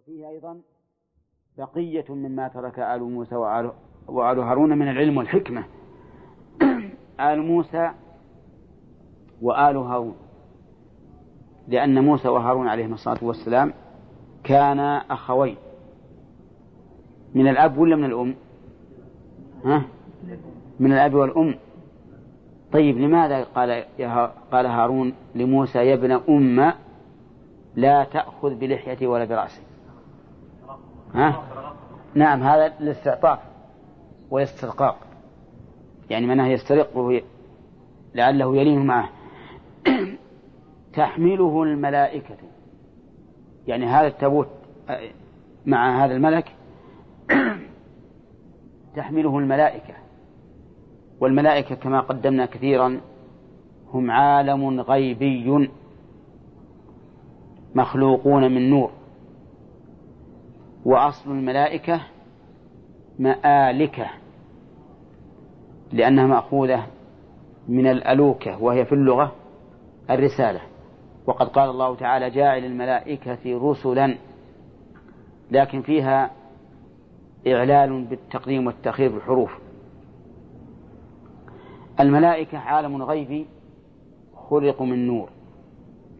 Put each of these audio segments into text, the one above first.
وفيه أيضا بقية مما ترك آل موسى وآل, وآل هارون من العلم والحكمة. آل موسى وآل هارون. لأن موسى وهارون عليهما الصلاة والسلام كانا أخوين. من الأب ولا من الأم؟ ها؟ من الأب والأم. طيب لماذا قال قال هارون لموسى يا ابن أم لا تأخذ بلحيتي ولا برأسي؟ ها؟ نعم هذا الاستعطاف والاسترقاق. يعني معناه يسترقه لعله يلين معه. تحمله الملائكة. يعني هذا التابوت مع هذا الملك تحمله الملائكة. والملائكة كما قدمنا كثيرا هم عالم غيبي مخلوقون من نور. وأصل الملائكة مآلكة لأنها مأخوذة من الألوكة وهي في اللغة الرسالة. وقد قال الله تعالى جاعل الملائكة رسلا. لكن فيها إعلال بالتقديم والتأخير بالحروف. الملائكة عالم غيبي خلقوا من نور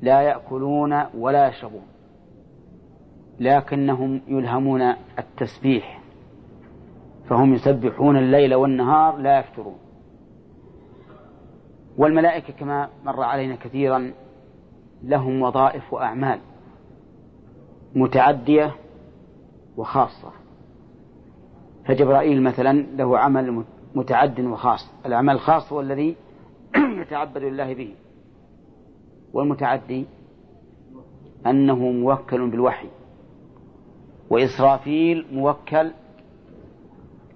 لا يأكلون ولا يشربون. لكنهم يلهمون التسبيح فهم يسبحون الليل والنهار لا يفترون. والملائكة كما مر علينا كثيرا لهم وظائف وأعمال متعدية وخاصة. فجبرائيل مثلا له عمل متعد وخاص العمل الخاص هو الذي يتعبد لله به. والمتعدي أنه موكل بالوحي. وإسرافيل موكل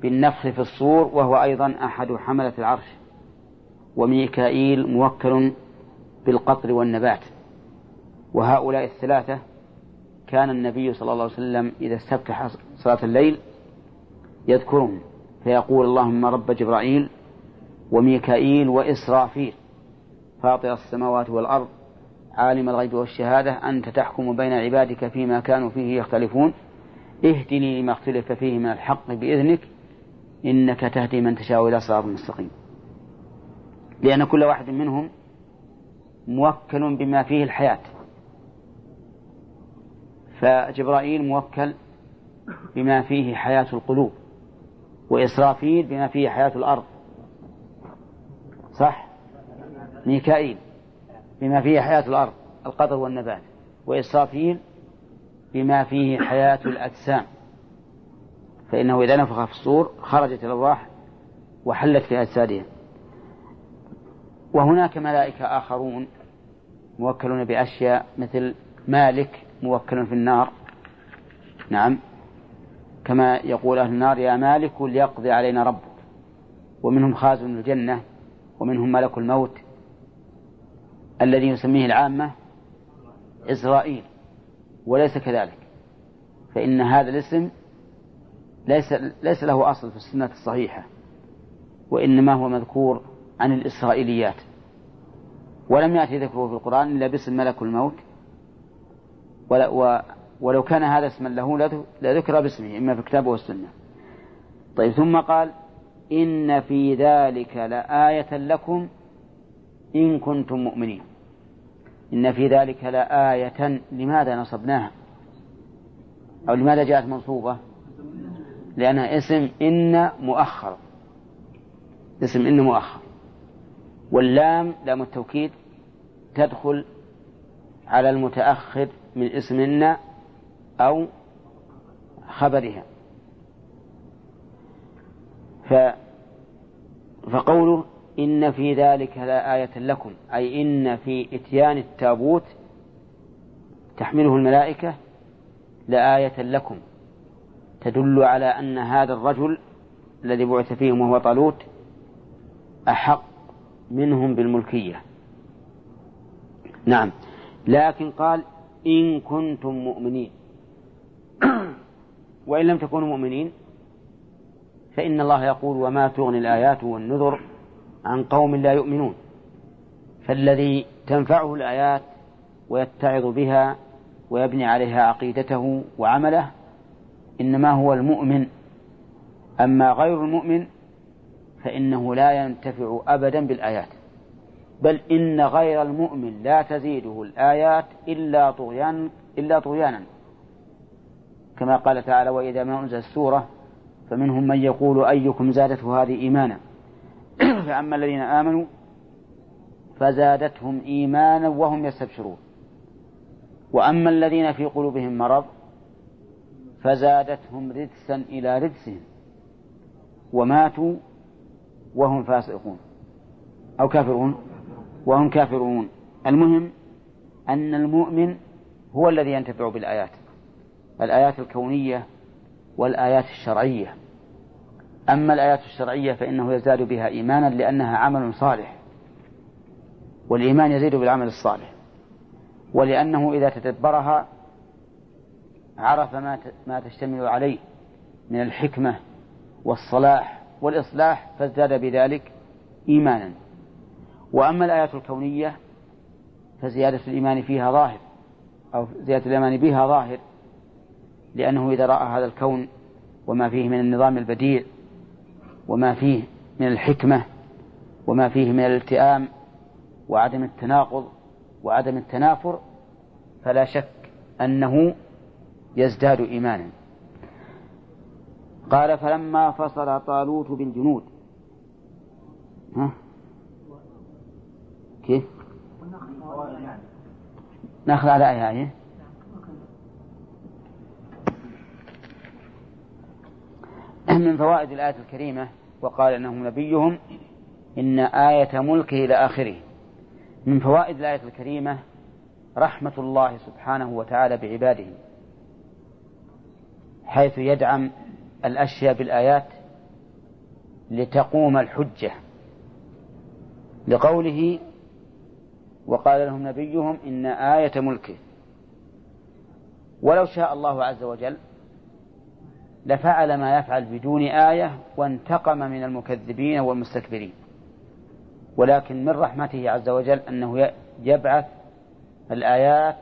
بالنفخ في الصور وهو أيضا أحد حملة العرش. وميكائيل موكل بالقطر والنبات. وهؤلاء الثلاثة كان النبي صلى الله عليه وسلم إذا استفتح صلاة الليل يذكرهم فيقول اللهم رب جبرائيل وميكائيل وإسرافيل فاطر السماوات والأرض عالم الغيب والشهادة أنت تحكم بين عبادك فيما كانوا فيه يختلفون اهدني لما اختلف فيه من الحق بإذنك إنك تهدي من تشاء إلى صراط مستقيم. لأن كل واحد منهم موكل بما فيه الحياة. فجبرائيل موكل بما فيه حياة القلوب وإسرافيل بما فيه حياة الأرض. صح؟ ميكائيل بما فيه حياة الأرض القدر والنبات. وإسرافيل بما فيه حياة الأجسام. فإنه إذا نفخ في الصور خرجت الأرواح وحلت في أجسادهم وهناك ملائكة آخرون موكلون بأشياء مثل مالك موكل في النار. نعم. كما يقول أهل النار يا مالك ليقضي علينا ربك. ومنهم خازن الجنة ومنهم ملك الموت الذي يسميه العامة إسرائيل. وليس كذلك. فإن هذا الاسم ليس ليس له أصل في السنة الصحيحة وإنما هو مذكور عن الإسرائيليات. ولم يأتي ذكره في القرآن إلا باسم ملك الموت. ولو كان هذا اسما له لذكر باسمه إما في الكتاب والسنة طيب ثم قال إن في ذلك لآية لكم إن كنتم مؤمنين. إن في ذلك لآية لماذا نصبناها؟ أو لماذا جاءت منصوبة؟ لأنها اسم إن مؤخر. اسم إن مؤخر. واللام لام التوكيد تدخل على المتأخر من اسم إن أو خبرها. ف فقوله إن في ذلك لآية لكم. أي إن في إتيان التابوت تحمله الملائكة لآية لكم. تدل على أن هذا الرجل الذي بعث فيهم وهو طالوت أحق منهم بالملكية. نعم. لكن قال إن كنتم مؤمنين. وإن لم تكونوا مؤمنين فإن الله يقول وما تغني الآيات والنذر عن قوم لا يؤمنون فالذي تنفعه الآيات ويتعظ بها ويبني عليها عقيدته وعمله إنما هو المؤمن. أما غير المؤمن فإنه لا ينتفع أبدا بالآيات بل إن غير المؤمن لا تزيده الآيات إلا طغيانا إلا طغيانا. كما قال تعالى وإذا ما أنزل السورة فمنهم من يقول أيكم زادته هذه إيمانا؟ فأما الذين آمنوا فزادتهم إيمانا وهم يستبشرون. وأما الذين في قلوبهم مرض فزادتهم رجسا إلى رجسهم وماتوا وهم فاسقون أو كافرون وهم كافرون. المهم أن المؤمن هو الذي ينتفع بالآيات الآيات الكونية والآيات الشرعية. أما الآيات الشرعية فإنه يزداد بها إيمانا لأنها عمل صالح والإيمان يزيد بالعمل الصالح ولأنه إذا تدبرها عرف ما ما تشتمل عليه من الحكمة والصلاح والإصلاح فازداد بذلك إيمانا. وأما الآيات الكونية فزيادة الإيمان فيها ظاهر أو زيادة الإيمان بها ظاهر لأنه إذا رأى هذا الكون وما فيه من النظام البديع وما فيه من الحكمة وما فيه من الالتئام وعدم التناقض وعدم التنافر فلا شك أنه يزداد إيمانا. قال فلما فصل طالوت بالجنود. ها؟ كيف؟ نأخذ على آية من فوائد الآية الكريمة وقال إنه نبيهم إن آية ملكه إلى آخره. من فوائد الآية الكريمة رحمة الله سبحانه وتعالى بعباده حيث يدعم الأشياء بالآيات لتقوم الحجة. لقوله وقال لهم نبيهم إن آية ملكه. ولو شاء الله عز وجل لفعل ما يفعل بدون آية وانتقم من المكذبين والمستكبرين. ولكن من رحمته عز وجل أنه يبعث الآيات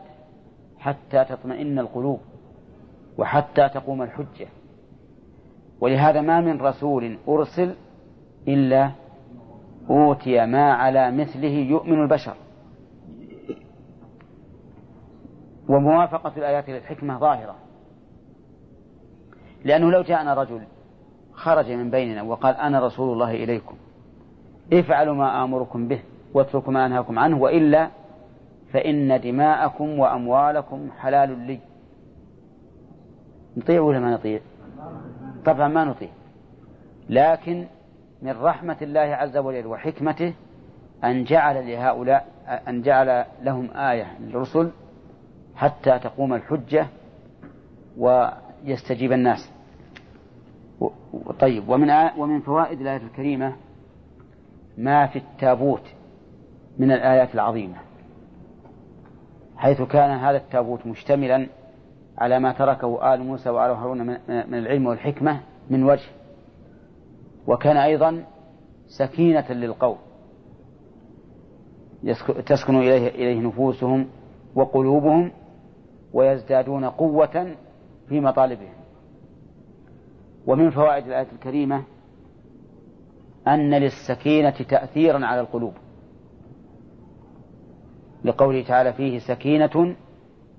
حتى تطمئن القلوب وحتى تقوم الحجة. ولهذا ما من رسول أرسل إلا أوتي ما على مثله يؤمن البشر. وموافقة الآيات للحكمة ظاهرة. لأنه لو جاءنا رجل خرج من بيننا وقال أنا رسول الله إليكم افعلوا ما آمركم به واتركوا ما أنهاكم عنه وإلا فإن دماءكم وأموالكم حلال لي. نطيع ولا ما نطيع؟ طبعا ما نطيع. لكن من رحمة الله عز وجل وحكمته أن جعل لهؤلاء أن جعل لهم آية للرسل حتى تقوم الحجة ويستجيب الناس. طيب ومن ومن فوائد الآية الكريمة ما في التابوت من الآيات العظيمة حيث كان هذا التابوت مشتملا على ما تركه آل موسى وآل هارون من العلم والحكمة من وجه وكان أيضا سكينة للقوم تسكن إليه, إليه نفوسهم وقلوبهم ويزدادون قوة في مطالبهم. ومن فوائد الآية الكريمة أن للسكينة تأثيرا على القلوب. لقوله تعالى فيه سكينة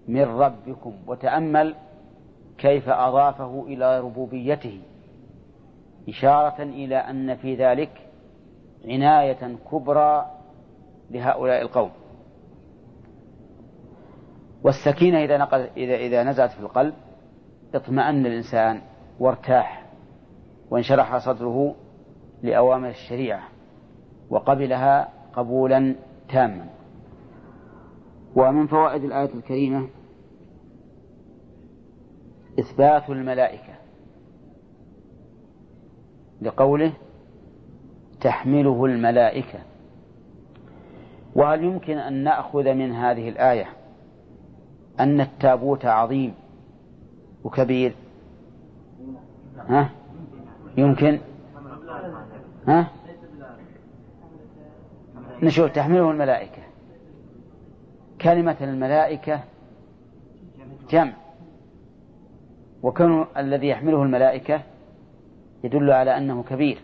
من ربكم وتأمل كيف أضافه إلى ربوبيته إشارة إلى أن في ذلك عناية كبرى لهؤلاء القوم. والسكينة إذا, نقل إذا, إذا نزلت في القلب اطمأن الإنسان وارتاح وانشرح صدره لأوامر الشريعة وقبلها قبولا تاما. ومن فوائد الآية الكريمة إثبات الملائكة. لقوله تحمله الملائكة. وهل يمكن أن نأخذ من هذه الآية أن التابوت عظيم؟ وكبير. ها؟ يمكن. ها؟ نشوف تحمله الملائكة. كلمة الملائكة جمع. وكون الذي يحمله الملائكة يدل على أنه كبير.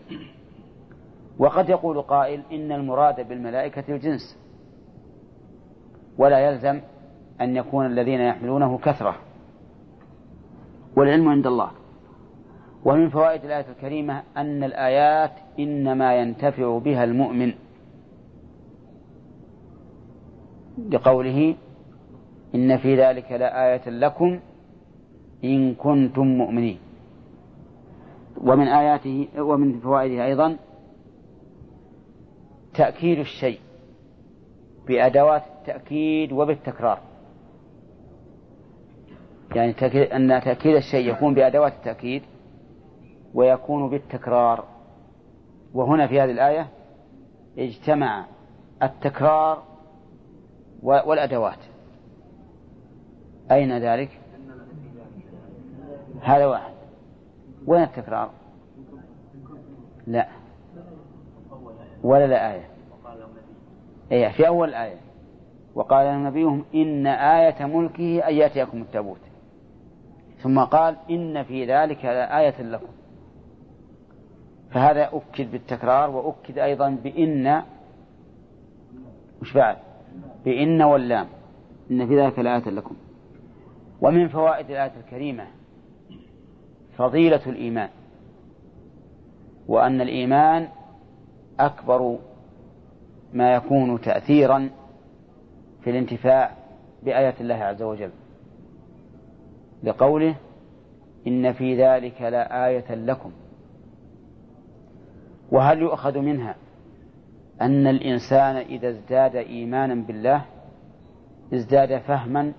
وقد يقول قائل إن المراد بالملائكة الجنس. ولا يلزم أن يكون الذين يحملونه كثرة. والعلم عند الله. ومن فوائد الآية الكريمة أن الآيات إنما ينتفع بها المؤمن. لقوله إن في ذلك لآية لكم إن كنتم مؤمنين. ومن آياته ومن فوائده أيضا تأكيد الشيء بأدوات التأكيد وبالتكرار. يعني أن تأكيد الشيء يكون بأدوات التأكيد ويكون بالتكرار. وهنا في هذه الآية اجتمع التكرار والأدوات. أين ذلك؟ هذا واحد. وين التكرار؟ لا. ولا لا آية. إيه في أول آية. وقال نبيهم إن آية ملكه أن يأتيكم التابوت. ثم قال إن في ذلك لآية لكم. فهذا أكد بالتكرار وأكد أيضا بإن وش بعد؟ بإن واللام. إن في ذلك لآية لكم. ومن فوائد الآية الكريمة فضيلة الإيمان وأن الإيمان أكبر ما يكون تأثيرا في الانتفاع بآيات الله عز وجل. لقوله إن في ذلك لآية لكم. وهل يؤخذ منها أن الإنسان إذا ازداد إيمانا بالله ازداد فهما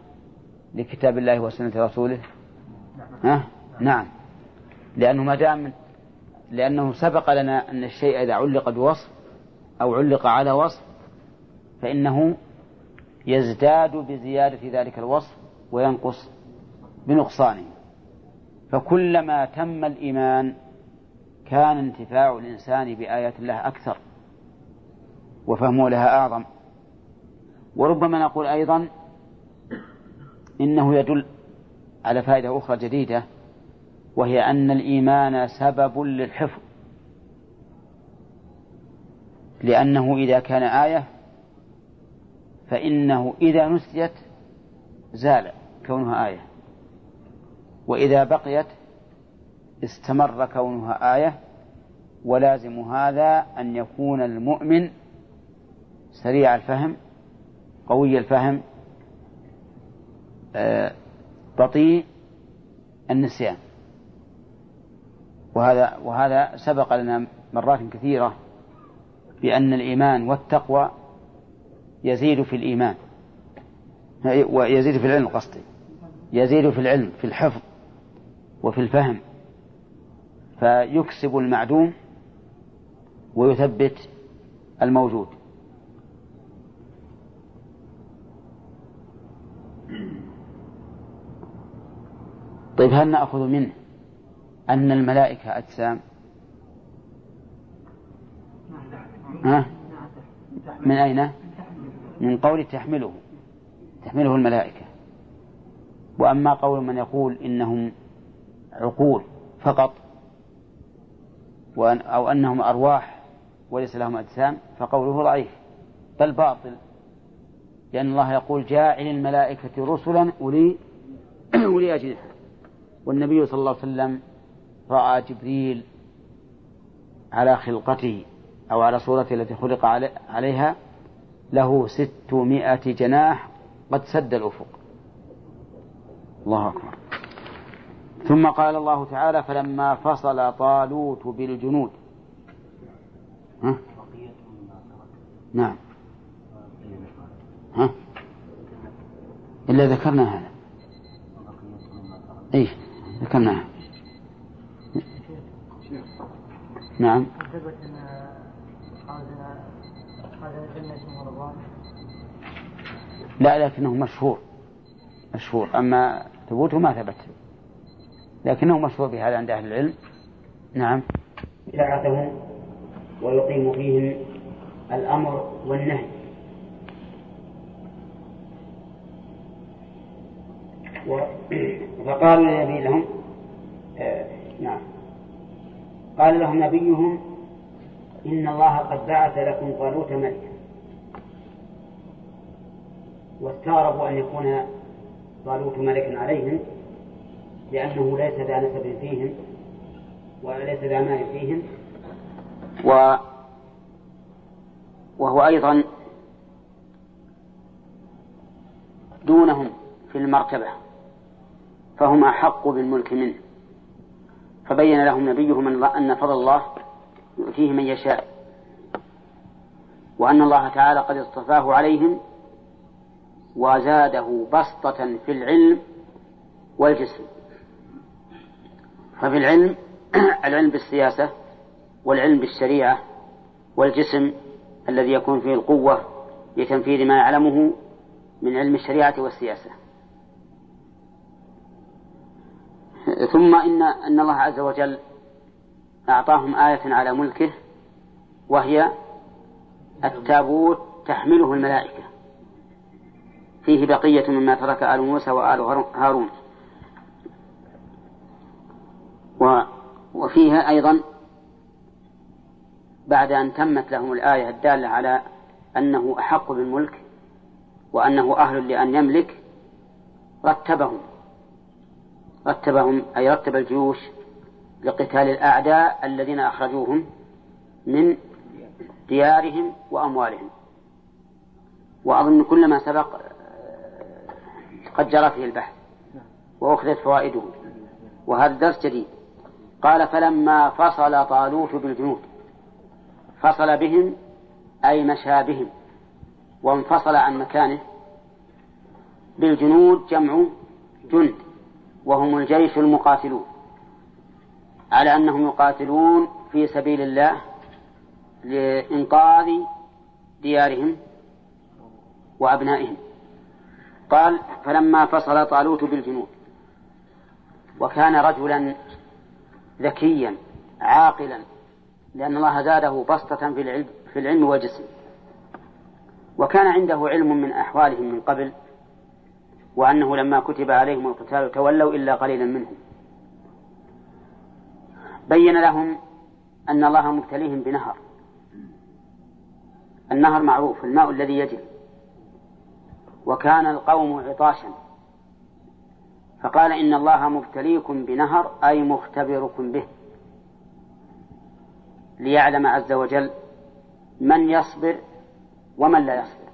لكتاب الله وسنة رسوله؟ ها؟ نعم. لأنه ما دام لأنه سبق لنا أن الشيء إذا علق بوصف أو علق على وصف فإنه يزداد بزيادة ذلك الوصف وينقص بنقصانه. فكلما تم الإيمان كان انتفاع الإنسان بآيات الله أكثر وفهمه لها أعظم. وربما نقول أيضا إنه يدل على فائدة أخرى جديدة وهي أن الإيمان سبب للحفظ. لأنه إذا كان آية فإنه إذا نسيت زال كونها آية. وإذا بقيت استمر كونها آية ولازم هذا أن يكون المؤمن سريع الفهم قوي الفهم آه، بطيء النسيان. وهذا وهذا سبق لنا مرات كثيرة بأن الإيمان والتقوى يزيد في الإيمان ويزيد في العلم قصدي يزيد في العلم في الحفظ. وفي الفهم. فيكسب المعدوم ويثبت الموجود. طيب هل نأخذ منه أن الملائكة أجسام؟ ها؟ من أين؟ من قول تحمله. تحمله الملائكة. وأما قول من يقول إنهم عقول فقط وأن أو أنهم أرواح وليس لهم أجسام فقوله ضعيف بل باطل لأن الله يقول جاعل الملائكة رسلا أولي أولي أجنحة. والنبي صلى الله عليه وسلم رأى جبريل على خلقته أو على صورته التي خلق عليها له ستمائة جناح قد سد الأفق. الله أكبر. ثم قال الله تعالى فلما فصل طالوت بالجنود. ها؟ نعم. ها؟ إلا ذكرنا هذا. إيه ذكرناها نعم. لا لكنه مشهور. مشهور. أما ثبوته ما ثبت. لكنه مشهور بهذا عند أهل العلم. نعم. ساعتهم ويقيم فيهم الأمر والنهي. و فقالوا لنبي لهم آه نعم. قال لهم نبيهم إن الله قد بعث لكم طالوت ملكا. واستغربوا أن يكون طالوت ملكا عليهم. لأنه ليس ذا نسب فيهم وليس ذا مال فيهم. و وهو أيضا دونهم في المرتبة فهم أحق بالملك منه. فبين لهم نبيهم أن فضل الله يؤتيه من يشاء وأن الله تعالى قد اصطفاه عليهم وزاده بسطة في العلم والجسم. ففي العلم العلم بالسياسة والعلم بالشريعة والجسم الذي يكون فيه القوة لتنفيذ ما يعلمه من علم الشريعة والسياسة. ثم إن أن الله عز وجل أعطاهم آية على ملكه وهي التابوت تحمله الملائكة. فيه بقية مما ترك آل موسى وآل هارون. وفيها أيضا بعد أن تمت لهم الآية الدالة على أنه أحق بالملك وأنه أهل لأن يملك رتبهم. رتبهم أي رتب الجيوش لقتال الأعداء الذين أخرجوهم من ديارهم وأموالهم. وأظن كل ما سبق قد جرى فيه البحث وأخذت فوائده. وهذا درس جديد. قال فلما فصل طالوت بالجنود فصل بهم أي مشى بهم وانفصل عن مكانه بالجنود جمع جند وهم الجيش المقاتلون على أنهم يقاتلون في سبيل الله لإنقاذ ديارهم وأبنائهم. قال فلما فصل طالوت بالجنود وكان رجلا ذكيا عاقلا لأن الله زاده بسطة في العلم, في العلم والجسم. وكان عنده علم من أحوالهم من قبل وأنه لما كتب عليهم القتال تولوا إلا قليلا منهم. بين لهم أن الله مبتليهم بنهر. النهر معروف الماء الذي يجري. وكان القوم عطاشا. فقال إن الله مبتليكم بنهر أي مختبركم به. ليعلم عز وجل من يصبر ومن لا يصبر.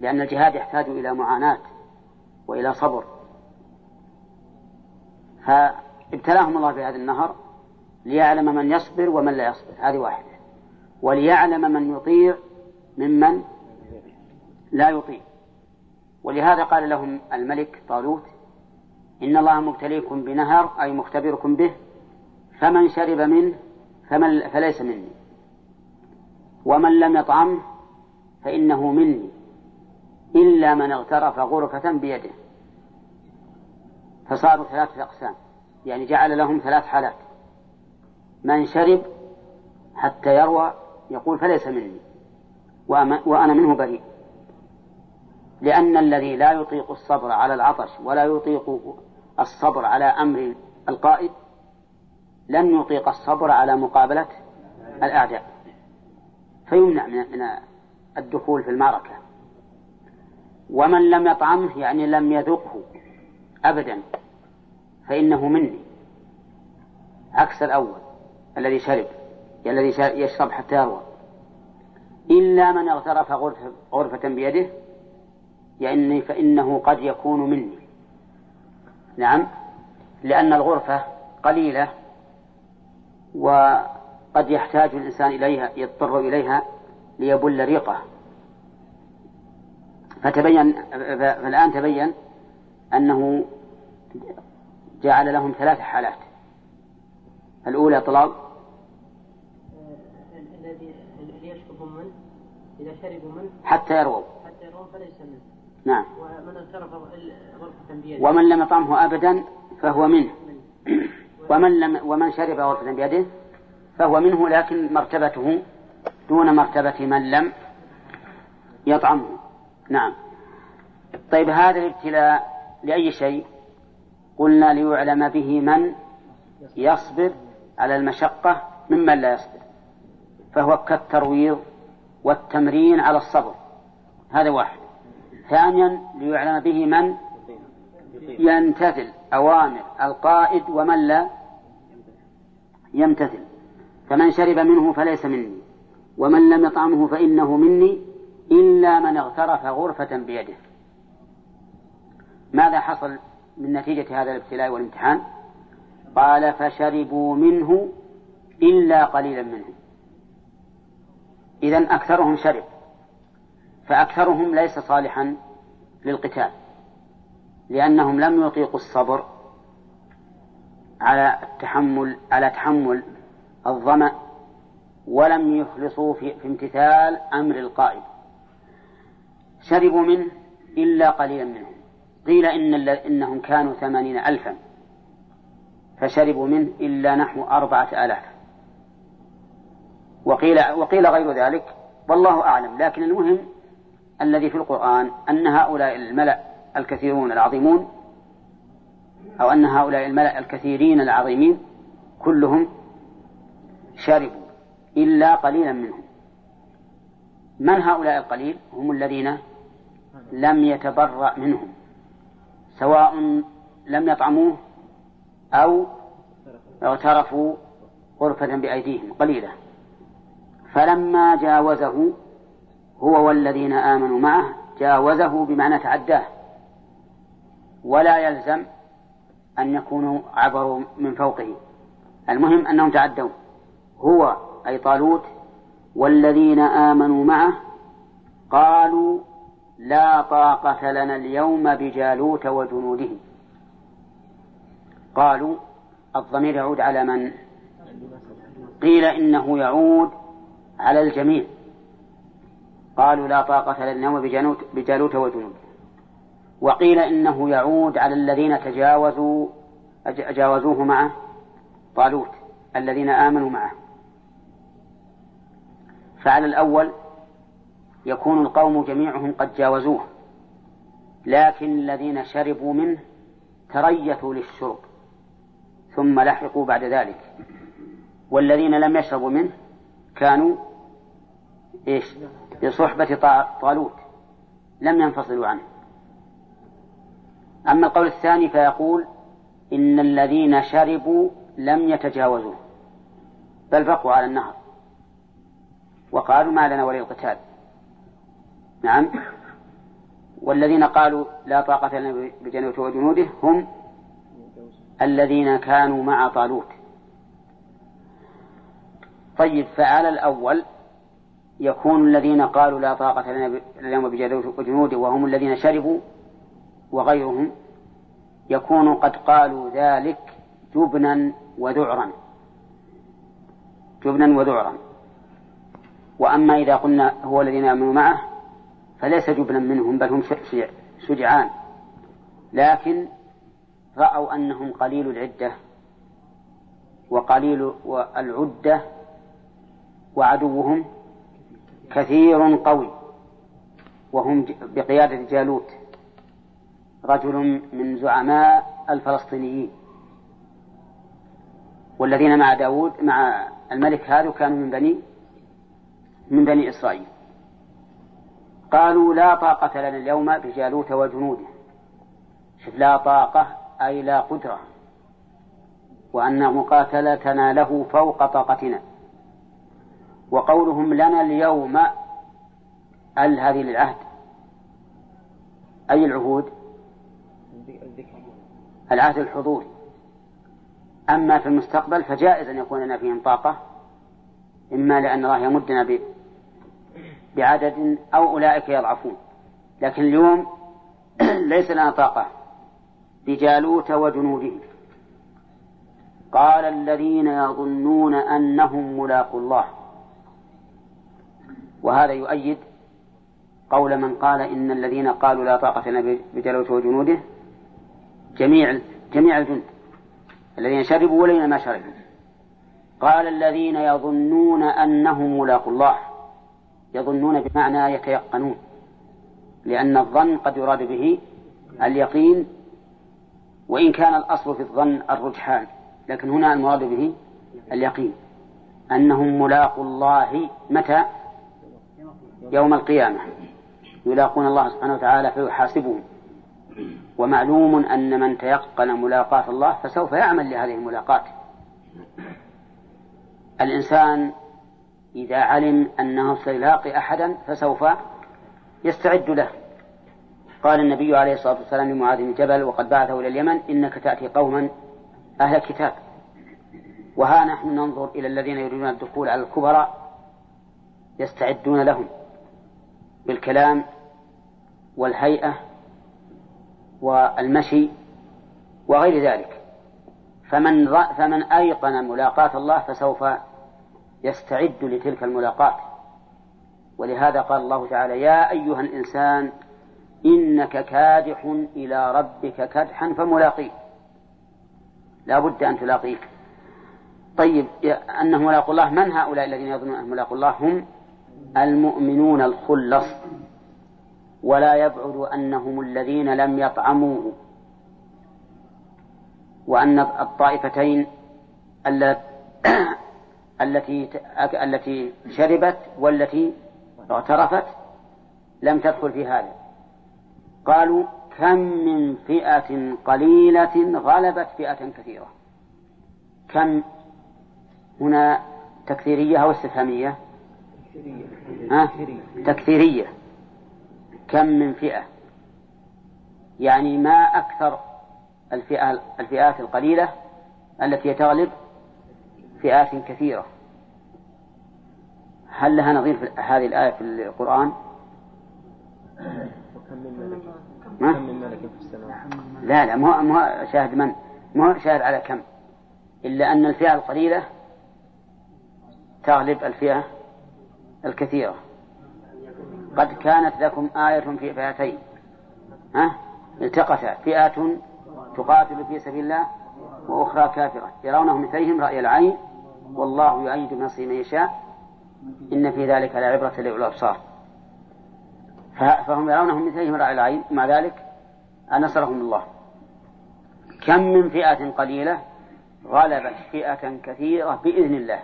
لأن الجهاد يحتاج إلى معاناة وإلى صبر. فابتلاهم الله بهذا النهر ليعلم من يصبر ومن لا يصبر. هذه واحدة. وليعلم من يطيع ممن لا يطيع. ولهذا قال لهم الملك طالوت إن الله مبتليكم بنهر أي مختبركم به فمن شرب منه فمن فليس مني. ومن لم يطعمه فإنه مني. إلا من اغترف غرفة بيده. فصاروا ثلاثة أقسام. يعني جعل لهم ثلاث حالات. من شرب حتى يروى يقول فليس مني. وأنا منه بريء. لأن الذي لا يطيق الصبر على العطش ولا يطيق الصبر على أمر القائد لن يطيق الصبر على مقابلة الأعداء. فيمنع من الدخول في المعركة. ومن لم يطعمه يعني لم يذقه أبدا فإنه مني. عكس الأول الذي شرب الذي يشرب حتى يروى. إلا من اغترف غرفة, بيده يعني فإنه قد يكون مني. نعم. لأن الغرفة قليلة وقد يحتاج الإنسان إليها يضطر إليها ليبل ريقه. فتبين فالآن تبين أنه جعل لهم ثلاث حالات. الأولى طلاب. الذي يشرب منه إذا شربوا منه حتى يرووا حتى يرووا فليس منه. نعم. ومن اغترف غرفة بيده. ومن لم يطعمه أبدا فهو منه. ومن لم ومن شرب غرفة بيده فهو منه لكن مرتبته دون مرتبة من لم يطعمه. نعم. طيب هذا الابتلاء لأي شيء؟ قلنا ليعلم به من يصبر على المشقة ممن لا يصبر فهو كالترويض والتمرين على الصبر. هذا واحد. ثانيا ليعلم به من؟ يمتثل. أوامر. القائد ومن لا؟ يمتثل. فمن شرب منه فليس مني. ومن لم يطعمه فإنه مني. إلا من اغترف غرفة بيده. ماذا حصل من نتيجة هذا الابتلاء والامتحان؟ قال فشربوا منه إلا قليلا منهم. إذا أكثرهم شرب. فأكثرهم ليس صالحا للقتال لأنهم لم يطيقوا الصبر على التحمل على تحمل الظمأ ولم يخلصوا في, في امتثال أمر القائد. شربوا منه إلا قليلا منهم. قيل إن إنهم كانوا ثمانين ألفا. فشربوا منه إلا نحو أربعة آلاف. وقيل, وقيل غير ذلك والله أعلم لكن المهم الذي في القرآن أن هؤلاء الملأ الكثيرون العظيمون أو أن هؤلاء الملأ الكثيرين العظيمين كلهم شربوا إلا قليلا منهم. من هؤلاء القليل؟ هم الذين لم يتبرأ منهم سواء لم يطعموه أو اغترفوا غرفة بأيديهم قليلة فلما جاوزه هو والذين آمنوا معه جاوزه بمعنى تعداه. ولا يلزم أن يكونوا عبروا من فوقه. المهم أنهم تعدوا. هو أي طالوت والذين آمنوا معه قالوا لا طاقة لنا اليوم بجالوت وجنوده. قالوا الضمير يعود على من؟ قيل إنه يعود على الجميع. قالوا لا طاقة لنا اليوم بجالوت وجنوده وقيل إنه يعود على الذين تجاوزوا جاوزوه معه طالوت الذين آمنوا معه. فعلى الأول يكون القوم جميعهم قد جاوزوه لكن الذين شربوا منه تريثوا للشرب ثم لحقوا بعد ذلك. والذين لم يشربوا منه كانوا إيش؟ بصحبة طالوت لم ينفصلوا عنه. أما القول الثاني فيقول إن الذين شربوا لم يتجاوزوه بل بقوا على النهر. وقالوا ما لنا ولي القتال. نعم. والذين قالوا لا طاقة لنا بجنوته وجنوده هم الذين كانوا مع طالوت. طيب فعلى الأول يكون الذين قالوا لا طاقة لنا اليوم وجنوده وهم الذين شربوا وغيرهم يكون قد قالوا ذلك جبنا وذعرا جبنا وذعرا وأما إذا قلنا هو الذين آمنوا معه فليس جبنا منهم بل هم شجعان. لكن رأوا أنهم قليل العدة وقليل العدة وعدوهم كثير قوي وهم بقيادة جالوت رجل من زعماء الفلسطينيين. والذين مع داود مع الملك هذا كانوا من بني من بني إسرائيل. قالوا لا طاقة لنا اليوم بجالوت وجنوده. شوف لا طاقة أي لا قدرة. وأن مقاتلتنا له فوق طاقتنا. وقولهم لنا اليوم ال هذه للعهد؟ أي العهود؟ العهد الحضوري أما في المستقبل فجائز أن يكون لنا فيهم طاقة إما لأن الله يمدنا بعدد أو أولئك يضعفون. لكن اليوم ليس لنا طاقة. بجالوت وجنوده. قال الذين يظنون أنهم ملاقوا الله. وهذا يؤيد قول من قال إن الذين قالوا لا طاقة لنا بجالوت وجنوده جميع جميع الجند الذين شربوا والذين ما شربوا. قال الذين يظنون أنهم ملاقوا الله يظنون بمعنى يتيقنون لأن الظن قد يراد به اليقين وإن كان الأصل في الظن الرجحان لكن هنا المراد به اليقين. أنهم ملاقوا الله متى؟ يوم القيامة. يلاقون الله سبحانه وتعالى فيحاسبهم. ومعلوم أن من تيقن ملاقاة الله فسوف يعمل لهذه الملاقاة. الإنسان إذا علم أنه سيلاقي أحدا فسوف يستعد له. قال النبي عليه الصلاة والسلام لمعاذ بن جبل وقد بعثه إلى اليمن إنك تأتي قوما أهل كتاب وها نحن ننظر إلى الذين يريدون الدخول على الكبراء يستعدون لهم. بالكلام والهيئة والمشي وغير ذلك. فمن فمن أيقن ملاقاة الله فسوف يستعد لتلك الملاقاة. ولهذا قال الله تعالى يا أيها الإنسان إنك كادح إلى ربك كدحا فملاقيه. لا بد أن تلاقيه. طيب أنه ملاقوا الله من هؤلاء الذين يظنون أنهم ملاقوا الله؟ هم المؤمنون الخلص ولا يبعد أنهم الذين لم يطعموه وأن الطائفتين التي التي شربت والتي اعترفت لم تدخل في هذا. قالوا كم من فئة قليلة غلبت فئة كثيرة. كم هنا تكثيرية أو استفهامية؟ تكثيرية كم من فئة؟ يعني ما أكثر الفئة الفئات القليلة التي تغلب فئات كثيرة. هل لها نظير في هذه الآية في القرآن؟ وكم من ملك كم ملك في السماء لا لا مو مو شاهد من؟ مو شاهد على كم؟ إلا أن الفئة القليلة تغلب الفئة الكثيرة قد كانت لكم آية في فئتين. ها؟ التقتا فئة تقاتل في سبيل الله وأخرى كافرة. يرونهم مثلهم رأي العين. والله يؤيد بنصره من يشاء. إن في ذلك لعبرة لأولي الأبصار فهم يرونهم مثلهم رأي العين. ومع ذلك نصرهم الله. كم من فئة قليلة غلبت فئة كثيرة بإذن الله.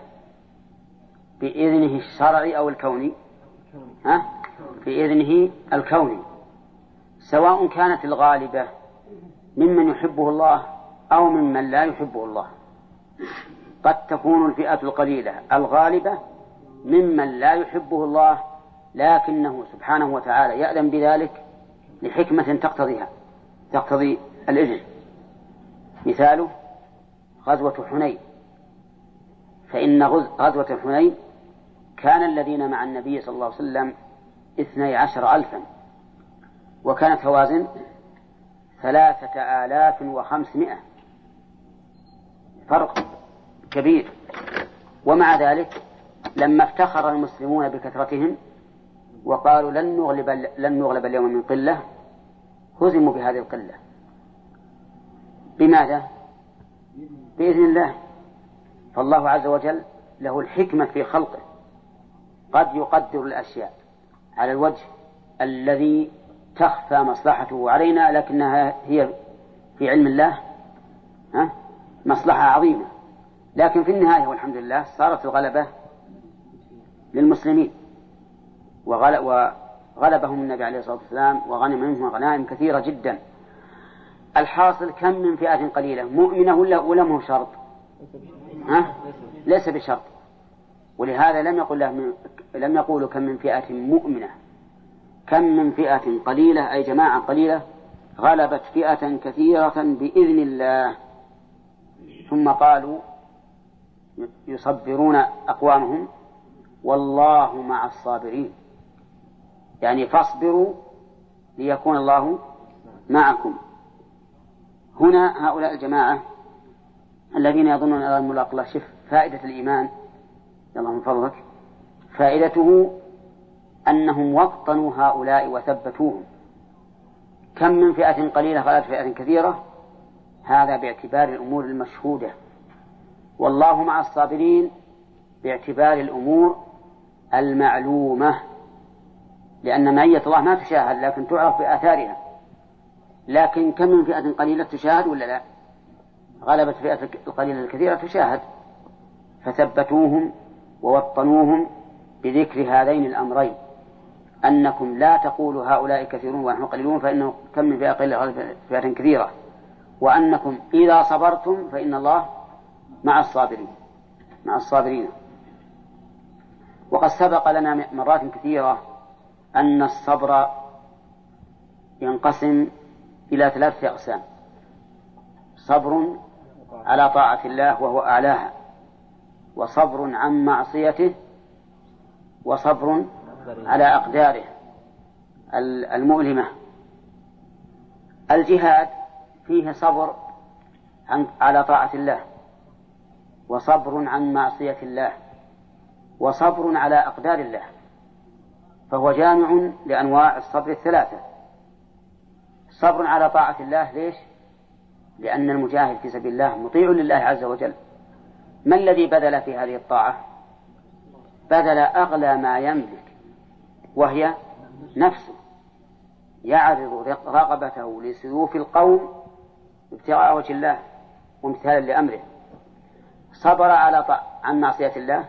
بإذنه الشرعي أو الكوني؟ ها؟ بإذنه الكوني. سواء كانت الغالبة ممن يحبه الله أو ممن لا يحبه الله. قد تكون الفئة القليلة. الغالبة ممن لا يحبه الله لكنه سبحانه وتعالى يأذن بذلك لحكمة تقتضيها تقتضي الإذن. مثاله غزوة حنين. فإن غزوة حنين كان الذين مع النبي صلى الله عليه وسلم اثني عشر ألفا. وكانت هوازن ثلاثة آلاف وخمسمائة. فرق كبير. ومع ذلك لما افتخر المسلمون بكثرتهم وقالوا لن نغلب لن نغلب اليوم من قلة هزموا بهذه القلة. بماذا؟ بإذن الله. فالله عز وجل له الحكمة في خلقه. قد يقدر الأشياء على الوجه الذي تخفى مصلحته علينا لكنها هي في علم الله ها؟ مصلحة عظيمة. لكن في النهاية والحمد لله صارت الغلبة للمسلمين. وغلبهم النبي عليه الصلاة والسلام وغنم منهم غنائم كثيرة جدا. الحاصل كم من فئة قليلة مؤمنة ولا ولا مو شرط؟ ها؟ ليس بشرط. ولهذا لم يقل له لم يقولوا كم من فئة مؤمنة. كم من فئة قليلة أي جماعة قليلة غلبت فئة كثيرة بإذن الله. ثم قالوا يصبرون أقوامهم والله مع الصابرين. يعني فاصبروا ليكون الله معكم. هنا هؤلاء الجماعة الذين يظنون أن الملاق الله شف فائدة الإيمان يلا من فضلك. فائدته أنهم وطنوا هؤلاء وثبتوهم. كم من فئة قليلة غلبت فئة كثيرة؟ هذا باعتبار الأمور المشهودة. والله مع الصابرين باعتبار الأمور المعلومة. لأن معية الله ما تشاهد لكن تعرف بآثارها. لكن كم من فئة قليلة تشاهد ولا لا؟ غلبت فئة القليلة الكثيرة تشاهد. فثبتوهم ووطنوهم بذكر هذين الأمرين. أنكم لا تقولوا هؤلاء كثيرون ونحن قليلون فإنه كم من فئة قليلة فئة كثيرة وأنكم إذا صبرتم فإن الله مع الصابرين مع الصابرين. وقد سبق لنا مرات كثيرة أن الصبر ينقسم إلى ثلاثة أقسام. صبر على طاعة الله وهو أعلاها. وصبر عن معصيته وصبر على أقداره المؤلمة. الجهاد فيه صبر عن على طاعة الله وصبر عن معصية الله وصبر على أقدار الله فهو جامع لأنواع الصبر الثلاثة. صبر على طاعة الله ليش؟ لأن المجاهد في سبيل الله مطيع لله عز وجل. ما الذي بذل في هذه الطاعة؟ بذل أغلى ما يملك وهي نفسه. يعرض رغبته لسيوف القوم ابتغاء وجه الله وامتثالا لأمره. صبر على عن معصية الله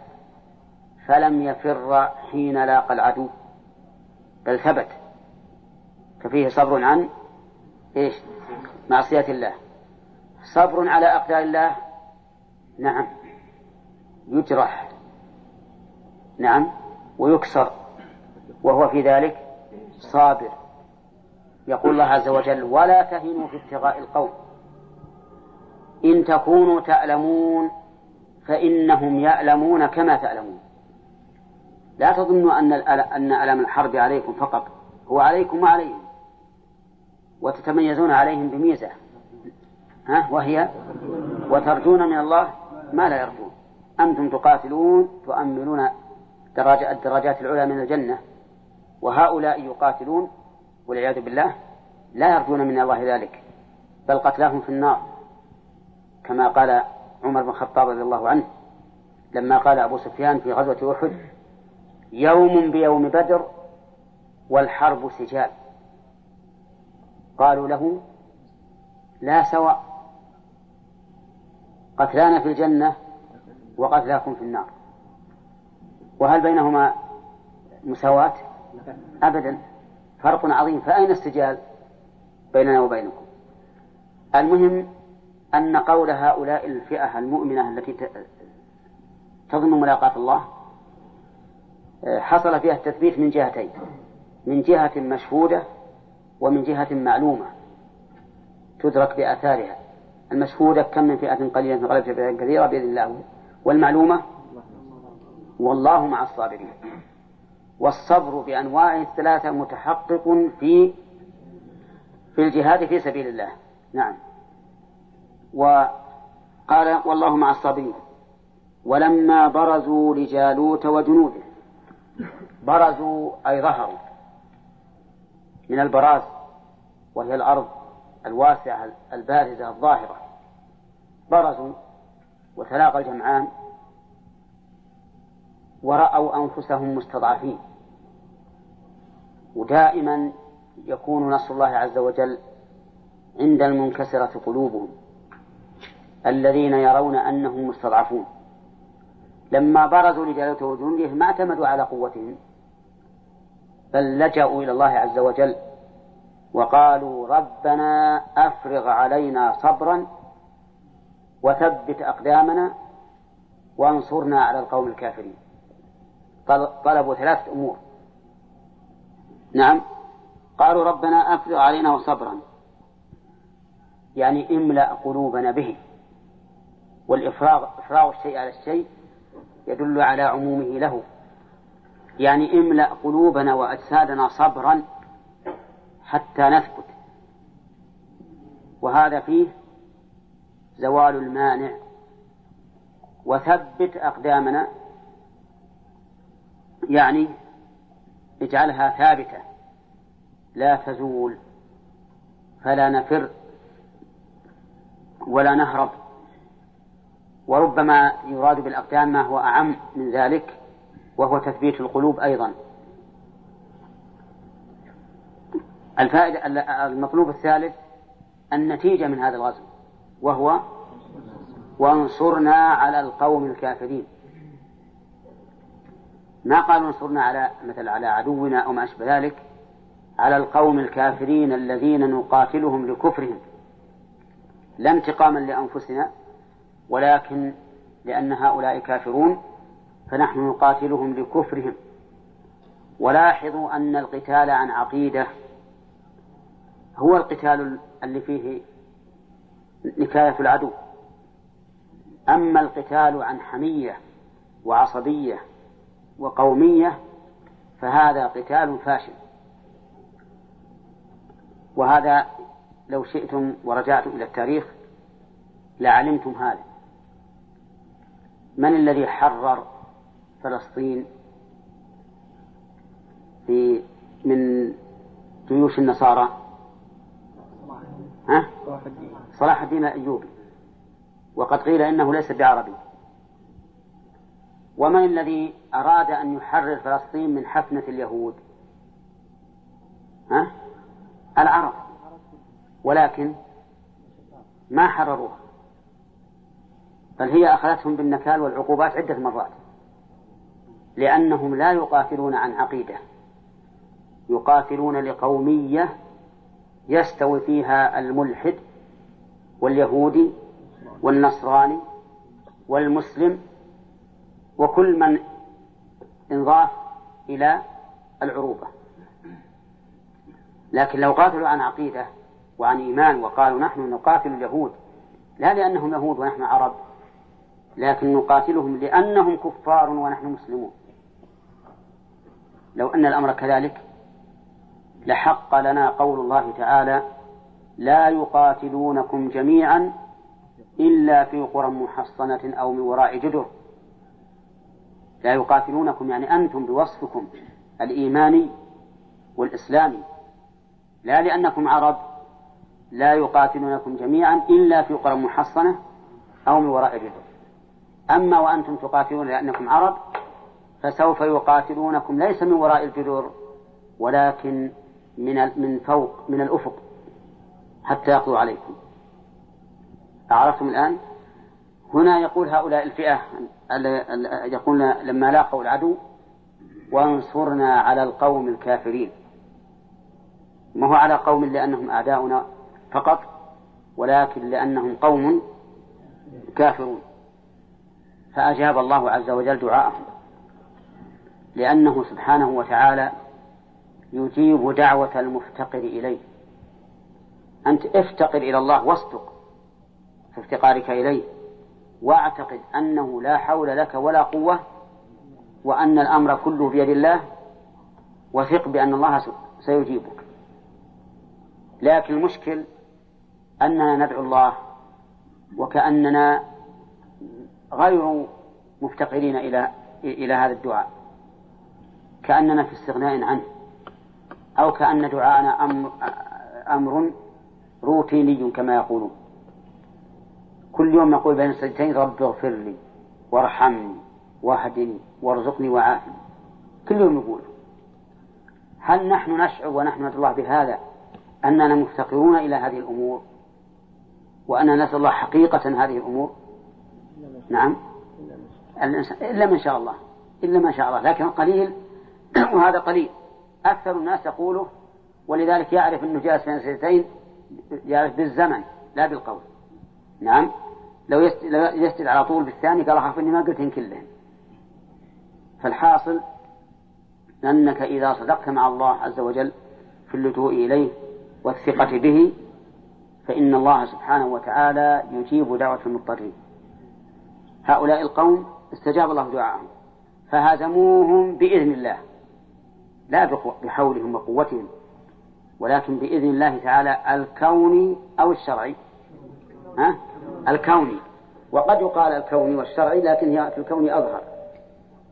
فلم يفر حين لاقى العدو بل ثبت. ففيه صبر عن إيش؟ معصية الله. صبر على أقدار الله؟ نعم. يجرح نعم ويكسر وهو في ذلك صابر. يقول الله عز وجل ولا تهنوا في ابتغاء القوم إن تكونوا تألمون فإنهم يألمون كما تألمون لا تظنوا أن أن ألم الحرب عليكم فقط هو عليكم وعليهم وتتميزون عليهم بميزة. ها وهي وترجون من الله ما لا يرجون. أنتم تقاتلون تؤملون الدرجات العلى من الجنة وهؤلاء يقاتلون والعياذ بالله لا يرجون من الله ذلك بل قتلاهم في النار. كما قال عمر بن الخطاب رضي الله عنه لما قال أبو سفيان في غزوة أحد يوم بيوم بدر والحرب سجال. قالوا له لا سواء قتلانا في الجنة وقتلاكم في النار. وهل بينهما مساواة؟ أبدا. فرق عظيم. فأين السجال بيننا وبينكم؟ المهم أن قول هؤلاء الفئة المؤمنة التي تظن ملاقاة الله حصل فيها التثبيت من جهتين. من جهة مشهودة ومن جهة معلومة تدرك بآثارها. المشهودة كم من فئة قليلة غلبت فئة كثيرة بإذن الله. والمعلومة؟ والله مع الصابرين. والصبر بأنواعه الثلاثة متحقق في في الجهاد في سبيل الله. نعم. وقال والله مع الصابرين. ولما برزوا لجالوت وجنوده. برزوا أي ظهروا من البراز وهي الأرض الواسعة البارزة الظاهرة. برزوا وتلاقى الجمعان ورأوا أنفسهم مستضعفين. ودائما يكون نصر الله عز وجل عند المنكسرة قلوبهم الذين يرون أنهم مستضعفون. لما برزوا لجلالته وجنوده ما اعتمدوا على قوتهم بل لجأوا إلى الله عز وجل وقالوا ربنا أفرغ علينا صبرا وثبت أقدامنا وانصرنا على القوم الكافرين. طلبوا ثلاثة أمور. نعم. قالوا ربنا أفرغ علينا صبرا. يعني املأ قلوبنا به. والإفراغ إفراغ الشيء على الشيء يدل على عمومه له. يعني املأ قلوبنا وأجسادنا صبرا حتى نثبت. وهذا فيه زوال المانع. وثبت أقدامنا يعني اجعلها ثابتة. لا تزول فلا نفر ولا نهرب. وربما يراد بالأقدام ما هو أعم من ذلك وهو تثبيت القلوب أيضا. الفائدة المطلوب الثالث النتيجة من هذا الغزو وهو وانصرنا على القوم الكافرين. ما قالوا انصرنا على مثل على عدونا أو ما أشبه ذلك؟ على القوم الكافرين الذين نقاتلهم لكفرهم. لا انتقاما لأنفسنا ولكن لأن هؤلاء كافرون فنحن نقاتلهم لكفرهم. ولاحظوا أن القتال عن عقيدة هو القتال اللي فيه نكاية العدو. أما القتال عن حمية وعصبية وقومية فهذا قتال فاشل. وهذا لو شئتم ورجعتم إلى التاريخ لعلمتم هذا. من الذي حرر فلسطين في من جيوش النصارى؟ ها؟ صلاح الدين الأيوبي وقد قيل إنه ليس بعربي. ومن الذي أراد أن يحرر فلسطين من حفنة اليهود؟ ها؟ العرب. ولكن ما حرروها. بل هي أخذتهم بالنكال والعقوبات عدة مرات. لأنهم لا يقاتلون عن عقيدة. يقاتلون لقومية يستوي فيها الملحد واليهودي والنصراني والمسلم وكل من انضاف إلى العروبة. لكن لو قاتلوا عن عقيدة وعن إيمان وقالوا نحن نقاتل اليهود لا لأنهم يهود ونحن عرب لكن نقاتلهم لأنهم كفار ونحن مسلمون. لو أن الأمر كذلك لحق لنا قول الله تعالى لا يقاتلونكم جميعا إلا في قرى محصنة أو من وراء جدر. لا يقاتلونكم يعني أنتم بوصفكم الإيماني والإسلامي. لا لأنكم عرب لا يقاتلونكم جميعا إلا في قرى محصنة أو من وراء جدر. أما وأنتم تقاتلون لأنكم عرب فسوف يقاتلونكم ليس من وراء الجدر ولكن من من فوق من الأفق. حتى يقضوا عليكم. أعرفتم الآن؟ هنا يقول هؤلاء الفئة يقولون لما لاقوا العدو وانصرنا على القوم الكافرين. ما هو على قوم لأنهم أعداؤنا فقط ولكن لأنهم قوم كافرون. فأجاب الله عز وجل دعاءهم. لأنه سبحانه وتعالى يجيب دعوة المفتقر إليه. أنت افتقر إلى الله واصدق في افتقارك إليه واعتقد أنه لا حول لك ولا قوة وأن الأمر كله بيد الله وثق بأن الله سيجيبك. لكن المشكل أننا ندعو الله وكأننا غير مفتقرين إلى إلى هذا الدعاء. كأننا في استغناء عنه أو كأن دعاءنا أمر, أمر روتيني كما يقولون. كل يوم نقول بين السجدتين رب اغفر لي وارحمني واهدني وارزقني وعافني. كل يوم نقول هل نحن نشعر ونحن ندعو الله بهذا أننا مفتقرون إلى هذه الأمور؟ وأننا نسأل الله حقيقة هذه الأمور؟ نعم. إلا من شاء الله. إلا ما شاء الله. لكن قليل. وهذا قليل. أكثر الناس يقوله ولذلك يعرف أنه جالس بين سنتين يعرف بالزمن لا بالقول. نعم. لو يسجد على طول بالثاني قال أخاف إني ما قلتهن كلهن فالحاصل أنك إذا صدقت مع الله عز وجل في اللجوء إليه والثقة به فإن الله سبحانه وتعالى يجيب دعوة المضطرين. هؤلاء القوم استجاب الله دعاءهم فهزموهم بإذن الله لا بحولهم وقوتهم. ولكن بإذن الله تعالى الكوني أو الشرعي ها؟ الكوني وقد يقال الكوني والشرعي لكن هي في الكون أظهر.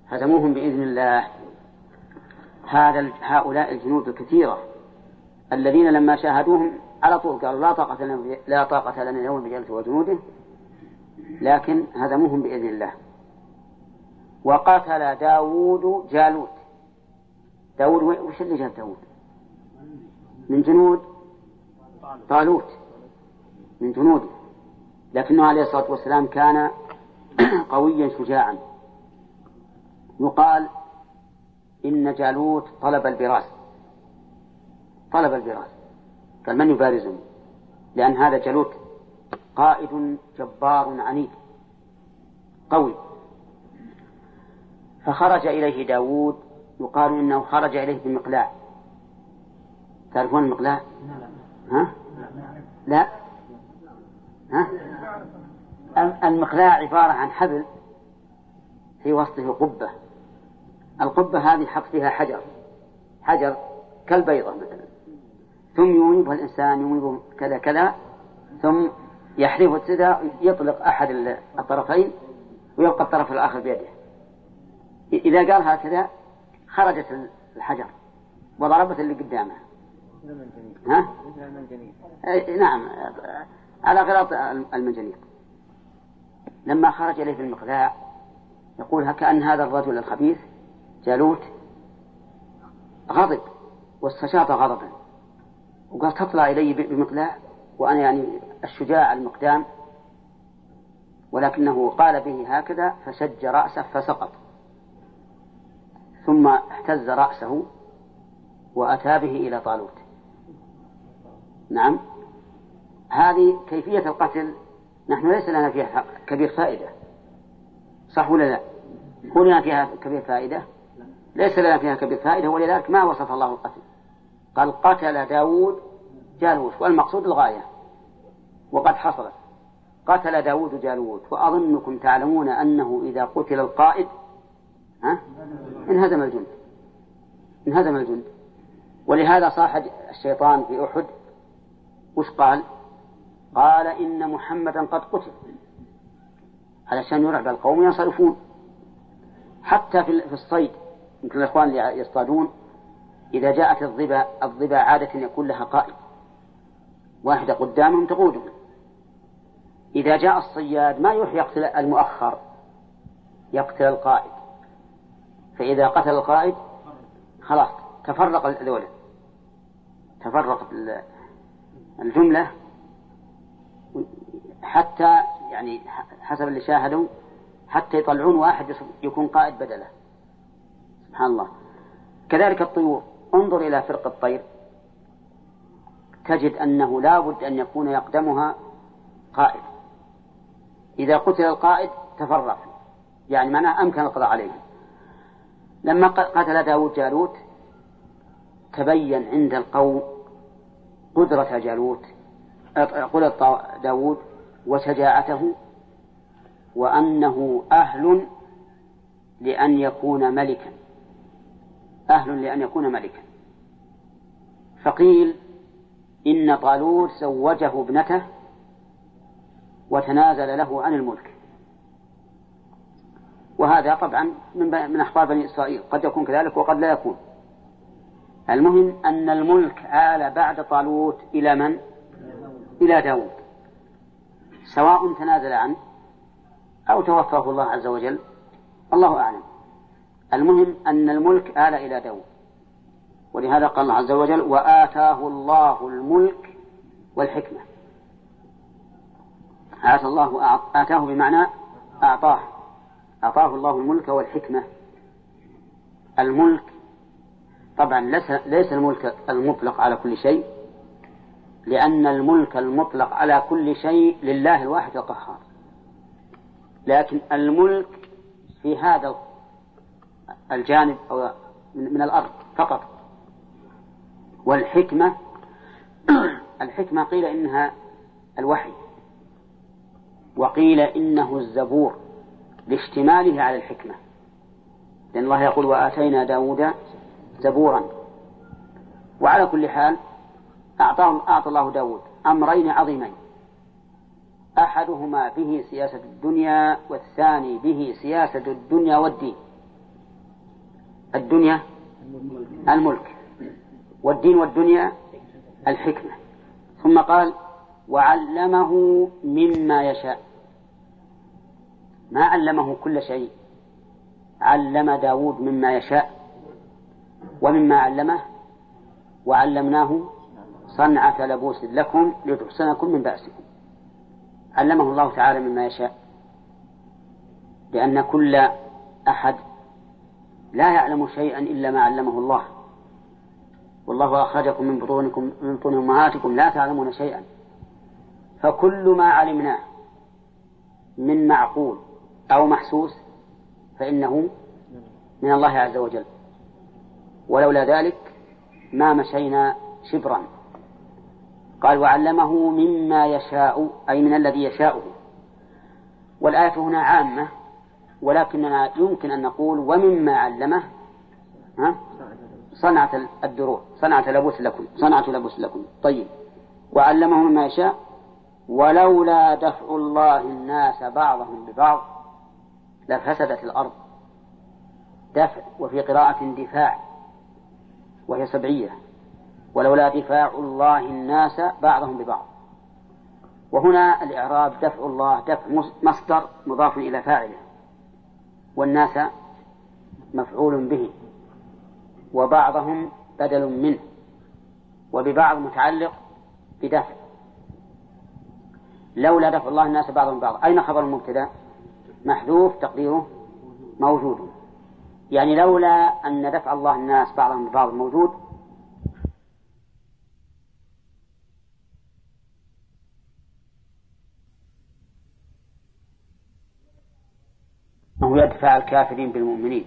هزموهم بإذن الله. هذا هؤلاء الجنود الكثيرة الذين لما شاهدوهم على طول قالوا لا طاقة لنا لا طاقة لنا اليوم بجلد وجنوده لكن هزموهم بإذن الله. وقتل داود جالوت. داود وش اللي جاب داود من جنود؟ طالوت. من جنوده لكنه عليه الصلاة والسلام كان قويا شجاعا. يقال إن جالوت طلب البراس طلب البراس قال من يبارزني؟ لأن هذا جالوت قائد جبار عنيد. قوي. فخرج إليه داود يقال إنه خرج إليه بمقلاع. تعرفون المقلاع؟ ها؟ لا ها؟ المقلاع عبارة عن حبل في وسطه قبة القبة هذه حط فيها حجر حجر كالبيضة مثلا ثم يميبها الإنسان يميبه كذا كذا ثم يحذف السدى يطلق أحد الطرفين ويبقى الطرف الآخر بيده إذا قال هكذا خرجت الحجر وضربت اللي قدامه ها؟ نعم. على غلاط المنجنيق. لما خرج إليه في المقلاع يقول كأن هذا الرجل الخبيث جالوت غضب واستشاط غضبا. وقال تطلع إلي بمقلاع وأنا يعني الشجاع المقدام. ولكنه قال به هكذا فشج رأسه فسقط. ثم اهتز رأسه وأتى به إلى طالوت. نعم. هذه كيفية القتل نحن ليس لنا فيها كبير فائدة. صح ولا لا؟ هنا فيها كبير فائدة؟ ليس لنا فيها كبير فائدة ولذلك ما وصف الله القتل. قال قتل داود جالوت والمقصود الغاية. وقد حصلت. قتل داود جالوت وأظنكم تعلمون أنه إذا قتل القائد ها؟ انهزم الجند. انهزم الجند. ولهذا صاح الشيطان في أحد وش قال؟ قال إن محمدا قد قتل. علشان يرعب القوم ينصرفون. حتى في الصيد يمكن الإخوان اللي يصطادون إذا جاءت الضبا الضبا عادة يكون لها قائد. واحدة قدامهم تقودهم. إذا جاء الصياد ما يروح يقتل المؤخر يقتل القائد. فإذا قتل القائد خلاص تفرق الذولة تفرق الجملة حتى يعني حسب اللي شاهدوا حتى يطلعون واحد يكون قائد بدله. سبحان الله. كذلك الطيور. انظر إلى فرق الطير. تجد أنه لا بد أن يكون يقدمها قائد. إذا قتل القائد تفرق. يعني معناه أمكن القضاء عليه. لما قتل داود جالوت تبين عند القوم قدرة جالوت قدرة داود وشجاعته وأنه أهل لأن يكون ملكا أهل لأن يكون ملكا. فقيل إن طالوت زوجه ابنته وتنازل له عن الملك. وهذا طبعا من أخبار بني إسرائيل قد يكون كذلك وقد لا يكون. المهم أن الملك آل بعد طالوت إلى من؟ إلى داود. سواء تنازل عنه أو توفاه الله عز وجل الله أعلم. المهم أن الملك آل إلى داود. ولهذا قال الله عز وجل وآتاه الله الملك والحكمة. آتى الله آتاه بمعنى أعطاه. أعطاه الله الملك والحكمة. الملك طبعا ليس الملك المطلق على كل شيء لأن الملك المطلق على كل شيء لله الواحد القهار. لكن الملك في هذا الجانب أو من الأرض فقط. والحكمة الحكمة قيل إنها الوحي وقيل إنه الزبور لاشتماله على الحكمة. لأن الله يقول وآتينا داود زبورا وعلى كل حال أعطاه أعطى الله داود أمرين عظيمين. أحدهما به سياسة الدنيا والثاني به سياسة الدنيا والدين. الدنيا الملك. والدين والدنيا الحكمة. ثم قال وعلمه مما يشاء. ما علمه كل شيء. علم داود مما يشاء. ومما علمه وعلمناه صنعة لبوس لكم لتحسنكم من بأسكم. علمه الله تعالى مما يشاء. لأن كل أحد لا يعلم شيئا إلا ما علمه الله. والله أخرجكم من بطونكم من بطون أمهاتكم لا تعلمون شيئا. فكل ما علمناه من معقول أو محسوس فإنه من الله عز وجل. ولولا ذلك ما مشينا شبرا. قال وعلمه مما يشاء أي من الذي يشاءه. والآية هنا عامة ولكننا يمكن أن نقول ومما علمه ها؟ صنعة الدروع صنعة لبس لكم صنعة لبس لكم. طيب. وعلمه مما يشاء ولولا دفع الله الناس بعضهم ببعض لفسدت الأرض. دفع وفي قراءة دفاع. وهي سبعية. ولولا دفاع الله الناس بعضهم ببعض. وهنا الإعراب دفع الله دفع مصدر مضاف إلى فاعله. والناس مفعول به. وبعضهم بدل منه. وببعض متعلق بدفع. لولا دفع الله الناس بعضهم ببعض. أين خبر المبتدأ؟ محذوف تقديره موجود. يعني لولا أن دفع الله الناس بعضهم ببعض موجود أنه يدفع الكافرين بالمؤمنين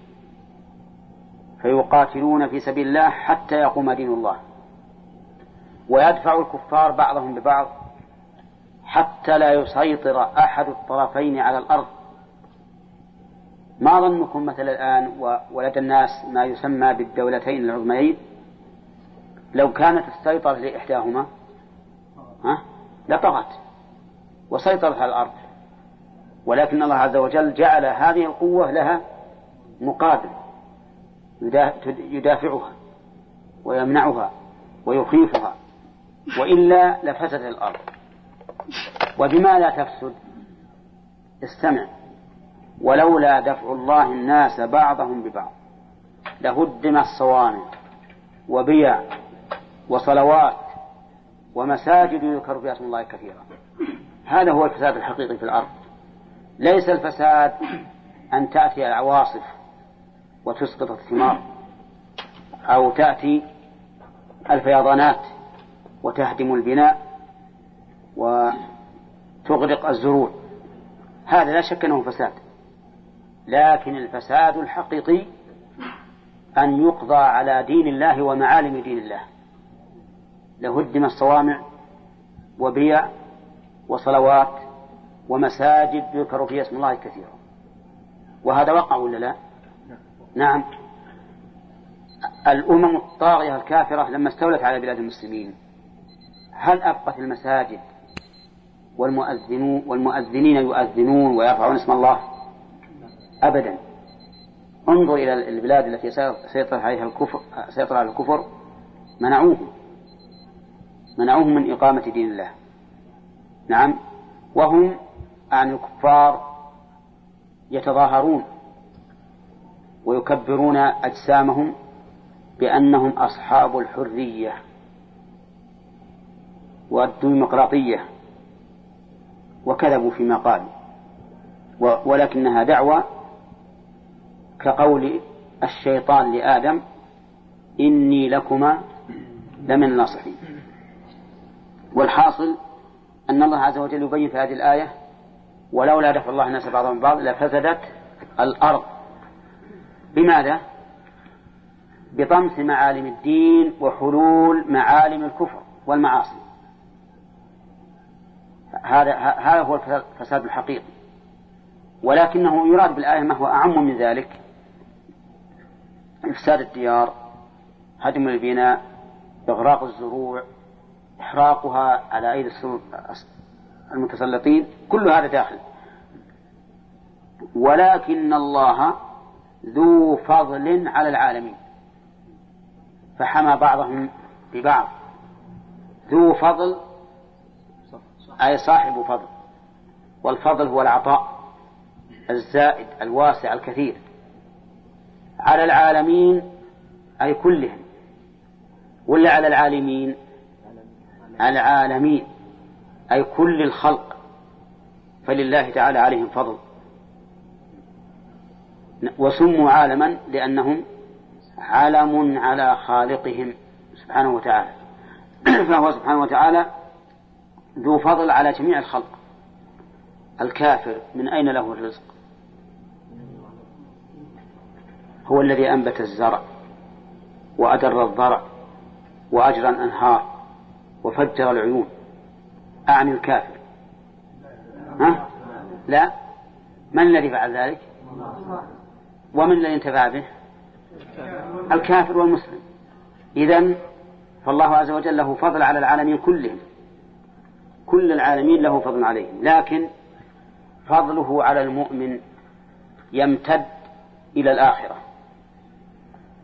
فيقاتلون في سبيل الله حتى يقوم دين الله ويدفع الكفار بعضهم ببعض حتى لا يسيطر أحد الطرفين على الأرض. ما ظنكم مثلا الآن ولدى الناس ما يسمى بالدولتين العظميين؟ لو كانت السيطرة لإحداهما ها؟ لطغت وسيطرت على الأرض. ولكن الله عز وجل جعل هذه القوة لها مقابل يدافعها ويمنعها ويخيفها وإلا لفسدت الأرض. وبما لا تفسد استمع. ولولا دفع الله الناس بعضهم ببعض لهدم الصوامع وبيع وصلوات ومساجد يذكر فيها اسم الله كثيرا. هذا هو الفساد الحقيقي في الأرض. ليس الفساد أن تأتي العواصف وتسقط الثمار أو تأتي الفيضانات وتهدم البناء وتغرق الزروع. هذا لا شك أنه فساد. لكن الفساد الحقيقي أن يقضى على دين الله ومعالم دين الله. لهدم الصوامع وبيع وصلوات ومساجد يذكر فيها اسم الله كثيرا. وهذا وقع ولا لا؟ نعم. الأمم الطاغية الكافرة لما استولت على بلاد المسلمين هل أبقت المساجد والمؤذنون والمؤذنين يؤذنون ويرفعون اسم الله؟ أبدا. انظر إلى البلاد التي سيطر عليها الكفر سيطر على الكفر. منعوهم. منعوهم من إقامة دين الله. نعم. وهم عن الكفار يتظاهرون ويكبرون أجسامهم بأنهم أصحاب الحرية والديمقراطية وكذبوا فيما قالوا. ولكنها دعوة كقول الشيطان لآدم إني لكما لمن الناصحين. والحاصل أن الله عز وجل يبين في هذه الآية ولولا دفع الله الناس بعضهم بعض لفسدت الأرض. بماذا؟ بطمس معالم الدين وحلول معالم الكفر والمعاصي. هذا هذا هو الفساد الحقيقي. ولكنه يراد بالآية ما هو أعم من ذلك إفساد الديار هدم البناء إغراق الزروع إحراقها على أيدي المتسلطين كل هذا داخل. ولكن الله ذو فضل على العالمين. فحمى بعضهم ببعض. ذو فضل أي صاحب فضل. والفضل هو العطاء الزائد الواسع الكثير. على العالمين أي كلهم ولا على العالمين؟ العالمين أي كل الخلق فلله تعالى عليهم فضل. وسموا عالما لأنهم علم على خالقهم سبحانه وتعالى. فهو سبحانه وتعالى ذو فضل على جميع الخلق. الكافر من أين له الرزق؟ هو الذي أنبت الزرع وأدر الضرع وأجرى الأنهار وفجر العيون. أعني الكافر. ها؟ لا. من الذي فعل ذلك؟ ومن الذي انتفع به؟ الكافر والمسلم. إذن فالله عز وجل له فضل على العالمين كلهم. كل العالمين له فضل عليهم. لكن فضله على المؤمن يمتد إلى الآخرة.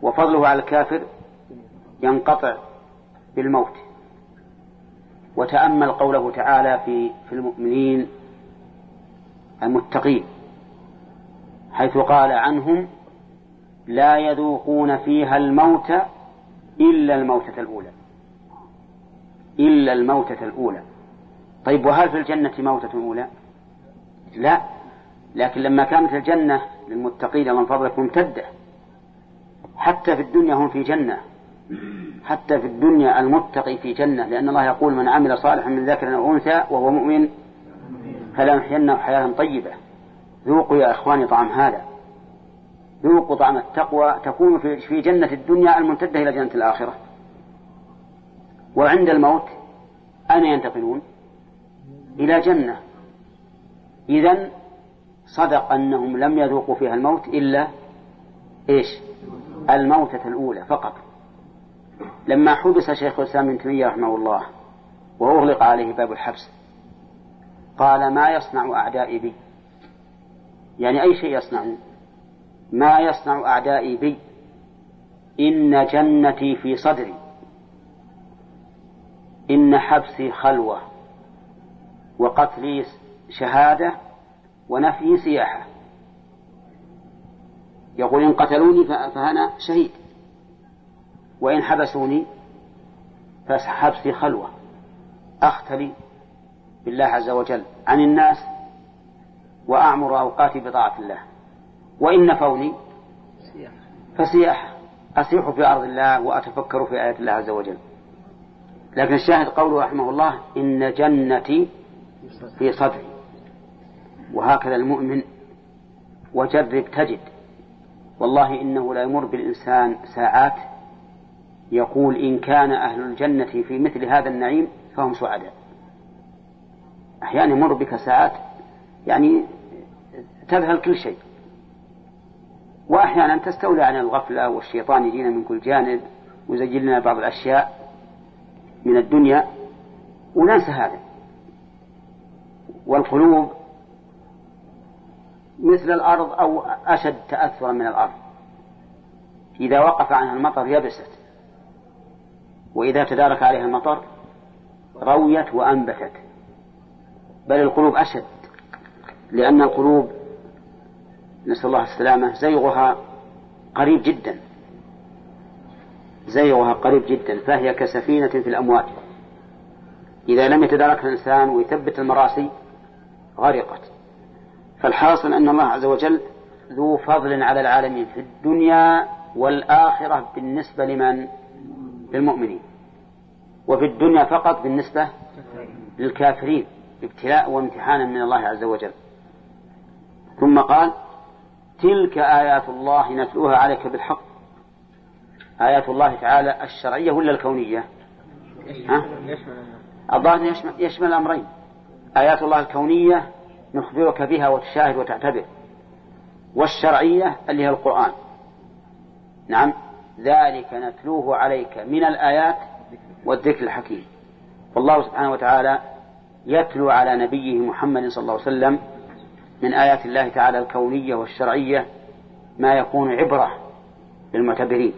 وفضله على الكافر ينقطع بالموت. وتأمل قوله تعالى في في المؤمنين المتقين حيث قال عنهم لا يذوقون فيها الموت إلا الموتة الأولى. إلا الموتة الأولى. طيب وهل في الجنة موتة أولى؟ لا. لكن لما كانت الجنة للمتقين من فضلك ممتدة. حتى في الدنيا هم في جنة. حتى في الدنيا المتقي في جنة. لأن الله يقول من عمل صالحا من ذكر أو أنثى وهو مؤمن فلنحيينه حياة طيبة. ذوقوا يا إخواني طعم هذا. ذوقوا طعم التقوى. تكون في جنة الدنيا الممتدة إلى جنة الآخرة. وعند الموت أين ينتقلون؟ إلى جنة. إذا صدق أنهم لم يذوقوا فيها الموت إلا إيش؟ الموتة الأولى فقط. لما حبس شيخ الإسلام ابن تيمية رحمه الله وأغلق عليه باب الحبس قال ما يصنع أعدائي بي؟ يعني أي شيء يصنعون ما يصنع أعدائي بي؟ إن جنتي في صدري. إن حبسي خلوة وقتلي شهادة ونفي سياحة. يقول إن قتلوني فأنا شهيد. وإن حبسوني فحبسي خلوة. أختلي بالله عز وجل عن الناس وأعمر أوقاتي بطاعة الله. وإن نفوني فسياحة أسيح في أرض الله وأتفكر في آيات الله عز وجل. لكن الشاهد قوله رحمه الله إن جنتي في صدري. وهكذا المؤمن وجرب تجد. والله إنه لا يمر بالإنسان ساعات يقول إن كان أهل الجنة في مثل هذا النعيم فهم سعداء. أحيانا يمر بك ساعات يعني تذهل كل شيء. وأحيانا تستولى عن الغفلة والشيطان يجينا من كل جانب ويزين لنا بعض الأشياء من الدنيا وننسى هذا. والقلوب مثل الأرض أو أشد تأثرا من الأرض. إذا وقف عنها المطر يبست. وإذا تدارك عليها المطر رويت وأنبتت. بل القلوب أشد لأن القلوب نسأل الله السلامة زيغها قريب جدا. زيغها قريب جدا فهي كسفينة في الأمواج إذا لم يتداركها الإنسان ويثبت المراسي غرقت. فالحاصل أن الله عز وجل ذو فضل على العالمين في الدنيا والآخرة بالنسبة لمن؟ للمؤمنين. وفي الدنيا فقط بالنسبة للكافرين ابتلاء وامتحانا من الله عز وجل. ثم قال تلك آيات الله نتلوها عليك بالحق. آيات الله تعالى الشرعية ولا الكونية؟ ها؟ الظاهر يشمل, يشمل الأمرين. آيات الله الكونية نخبرك بها وتشاهد وتعتبر. والشرعية اللي هي القرآن. نعم. ذلك نتلوه عليك من الآيات والذكر الحكيم. والله سبحانه وتعالى يتلو على نبيه محمد صلى الله عليه وسلم من آيات الله تعالى الكونية والشرعية ما يكون عبرة للمعتبرين.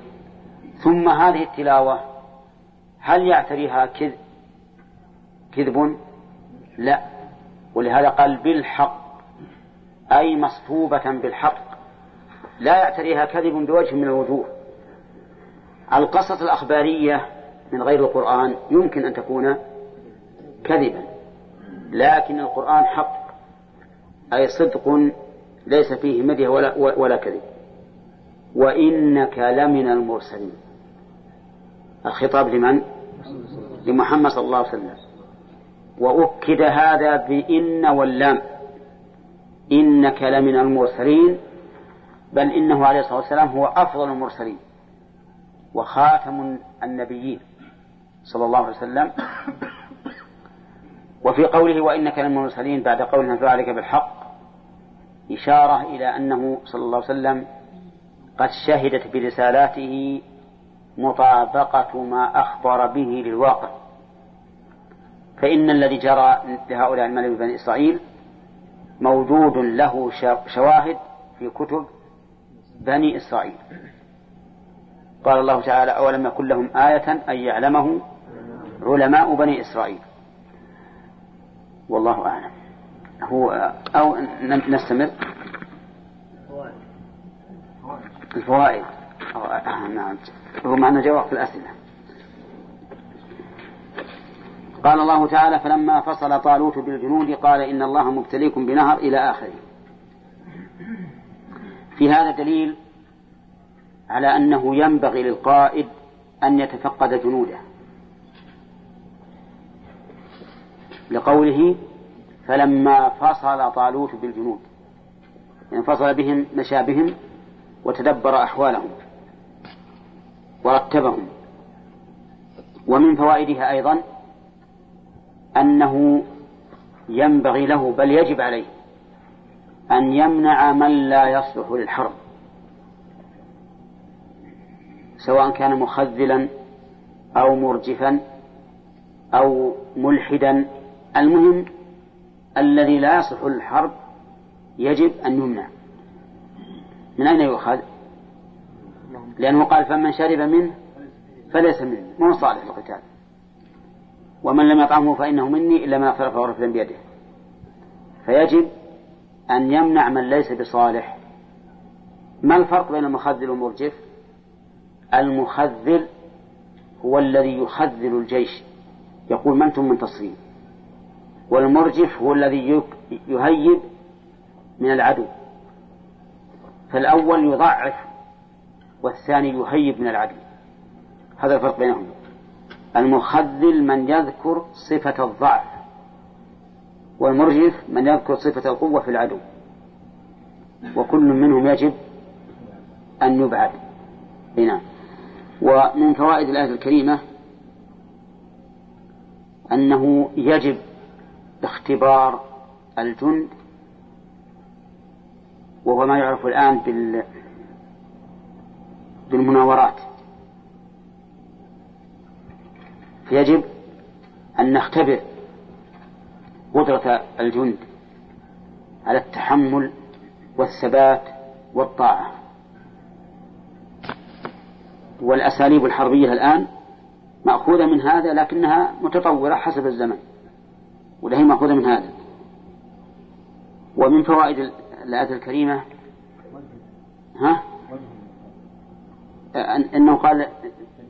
ثم هذه التلاوة هل يعتريها كذب كذب؟ لا. ولهذا قال بالحق أي مصفوبة بالحق لا يعتريها كذب بوجه من الوجوه. القصة الأخبارية من غير القرآن يمكن أن تكون كذبا لكن القرآن حق أي صدق ليس فيه مدح ولا, ولا كذب. وإنك لمن المرسلين. الخطاب لمن؟ لمحمد صلى الله عليه وسلم. وأكد هذا بإن واللام. إنك لمن المرسلين بل إنه عليه الصلاة والسلام هو أفضل المرسلين وخاتم النبيين صلى الله عليه وسلم. وفي قوله وإنك لمن المرسلين بعد قولنا ذلك بالحق إشارة إلى أنه صلى الله عليه وسلم قد شهدت برسالاته مطابقة ما أخبر به للواقع. فإن الذي جرى لهؤلاء الملك بني إسرائيل موجود له شواهد في كتب بني إسرائيل. قال الله تعالى أولم يكن لهم آية أن يعلمه علماء بني إسرائيل؟ والله أعلم. هو أو نستمر؟ الفوائد. نعم. هو معنا جواب في الأسئلة. قال الله تعالى فلما فصل طالوت بالجنود قال إن الله مبتليكم بنهر إلى آخره. في هذا دليل على أنه ينبغي للقائد أن يتفقد جنوده. لقوله فلما فصل طالوت بالجنود. يعني فصل بهم مشى بهم وتدبر أحوالهم. ورتبهم. ومن فوائدها أيضا أنه ينبغي له بل يجب عليه أن يمنع من لا يصلح للحرب سواء كان مخذلا أو مرجفا أو ملحدا. المهم الذي لا يصلح للحرب يجب أن يمنع. من أين يؤخذ؟ لأنه قال فمن شرب منه فليس منه. مو صالح للقتال ومن لم يطعمه فإنه مني إلا من اعترف غرفة بيده. فيجب أن يمنع من ليس بصالح. ما الفرق بين المخذل والمرجف؟ المخذل هو الذي يخذل الجيش. يقول من أنتم منتصرين والمرجف هو الذي يهيب من العدو. فالأول يضعف والثاني يهيب من العدو. هذا الفرق بينهم. المخذل من يذكر صفة الضعف والمرجف من يذكر صفة القوة في العدو. وكل منهم يجب أن يبعد. هنا. ومن فوائد الآية الكريمة أنه يجب اختبار الجند وهو ما يعرف الآن بال بالمناورات. يجب أن نختبر قدرة الجند على التحمل والثبات والطاعة. والأساليب الحربية الآن مأخوذة من هذا لكنها متطورة حسب الزمن ولا مأخوذة من هذا. ومن فوائد الآية الكريمة ها؟ أنه قال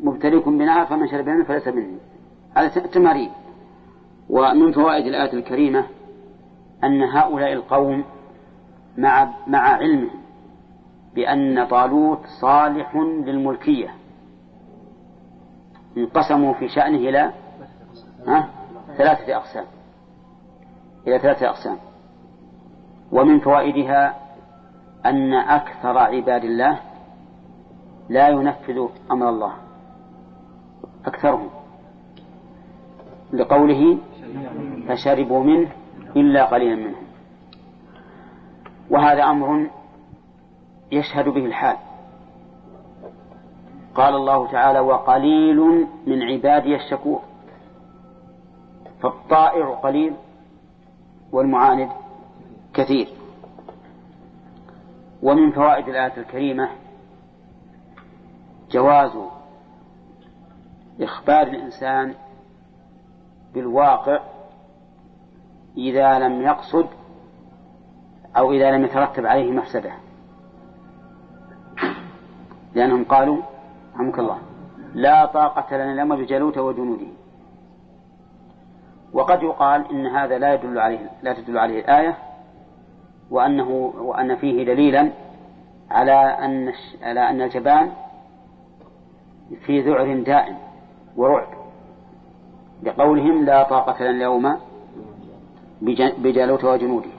مبتليكم بنار فمن شرب منه فليس مني. هذا تمارين ومن فوائد الآية الكريمة أن هؤلاء القوم مع مع علمهم بأن طالوت صالح للملكية. انقسموا في شأنه إلى ثلاثة أقسام. إلى ثلاثة أقسام. ومن فوائدها أن أكثر عباد الله لا ينفذ أمر الله. أكثرهم. لقوله فشربوا منه إلا قليلا منهم. وهذا أمر يشهد به الحال. قال الله تعالى وقليل من عبادي الشكور. فالطائع قليل والمعاند كثير. ومن فوائد الآية الكريمة جواز إخبار الإنسان بالواقع إذا لم يقصد أو إذا لم يترتب عليه مفسدة. لأنهم قالوا رحمك الله لا طاقة لنا اليوم بجالوت وجنوده. وقد يقال إن هذا لا يدل عليه لا تدل عليه الآية وأنه وأن فيه دليلا على أن على أن الجبان في ذعر دائم ورعب. لقولهم لا طاقة لنا اليوم بجالوت وجنوده.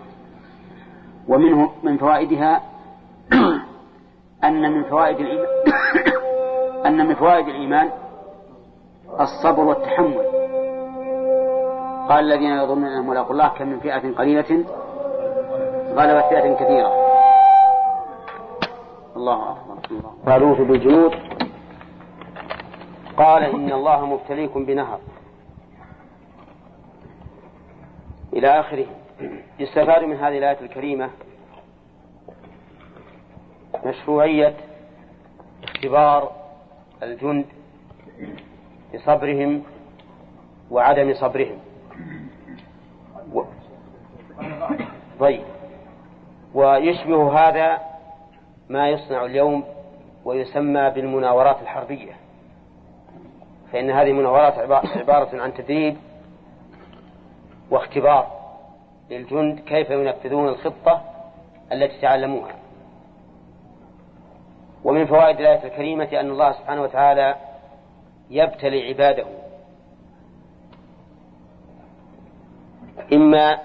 ومنه من فوائدها أن من فوائد الإيمان أن من فوائد الإيمان الصبر والتحمل. قال الذين يظنون أنهم ملاقوا الله كم من فئة قليلة غلبت فئة كثيرة. الله أكبر طالوت بالجنود. قال إن الله مبتليكم بنهر. إلى آخره. يستفاد من هذه الآية الكريمة مشروعية اختبار الجند بصبرهم وعدم صبرهم. و... طيب. ويشبه هذا ما يصنع اليوم ويسمى بالمناورات الحربية. فإن هذه المناورات عبارة عن تدريب واختبار للجند كيف ينفذون الخطة التي تعلموها. ومن فوائد الآية الكريمة أن الله سبحانه وتعالى يبتلي عباده. إما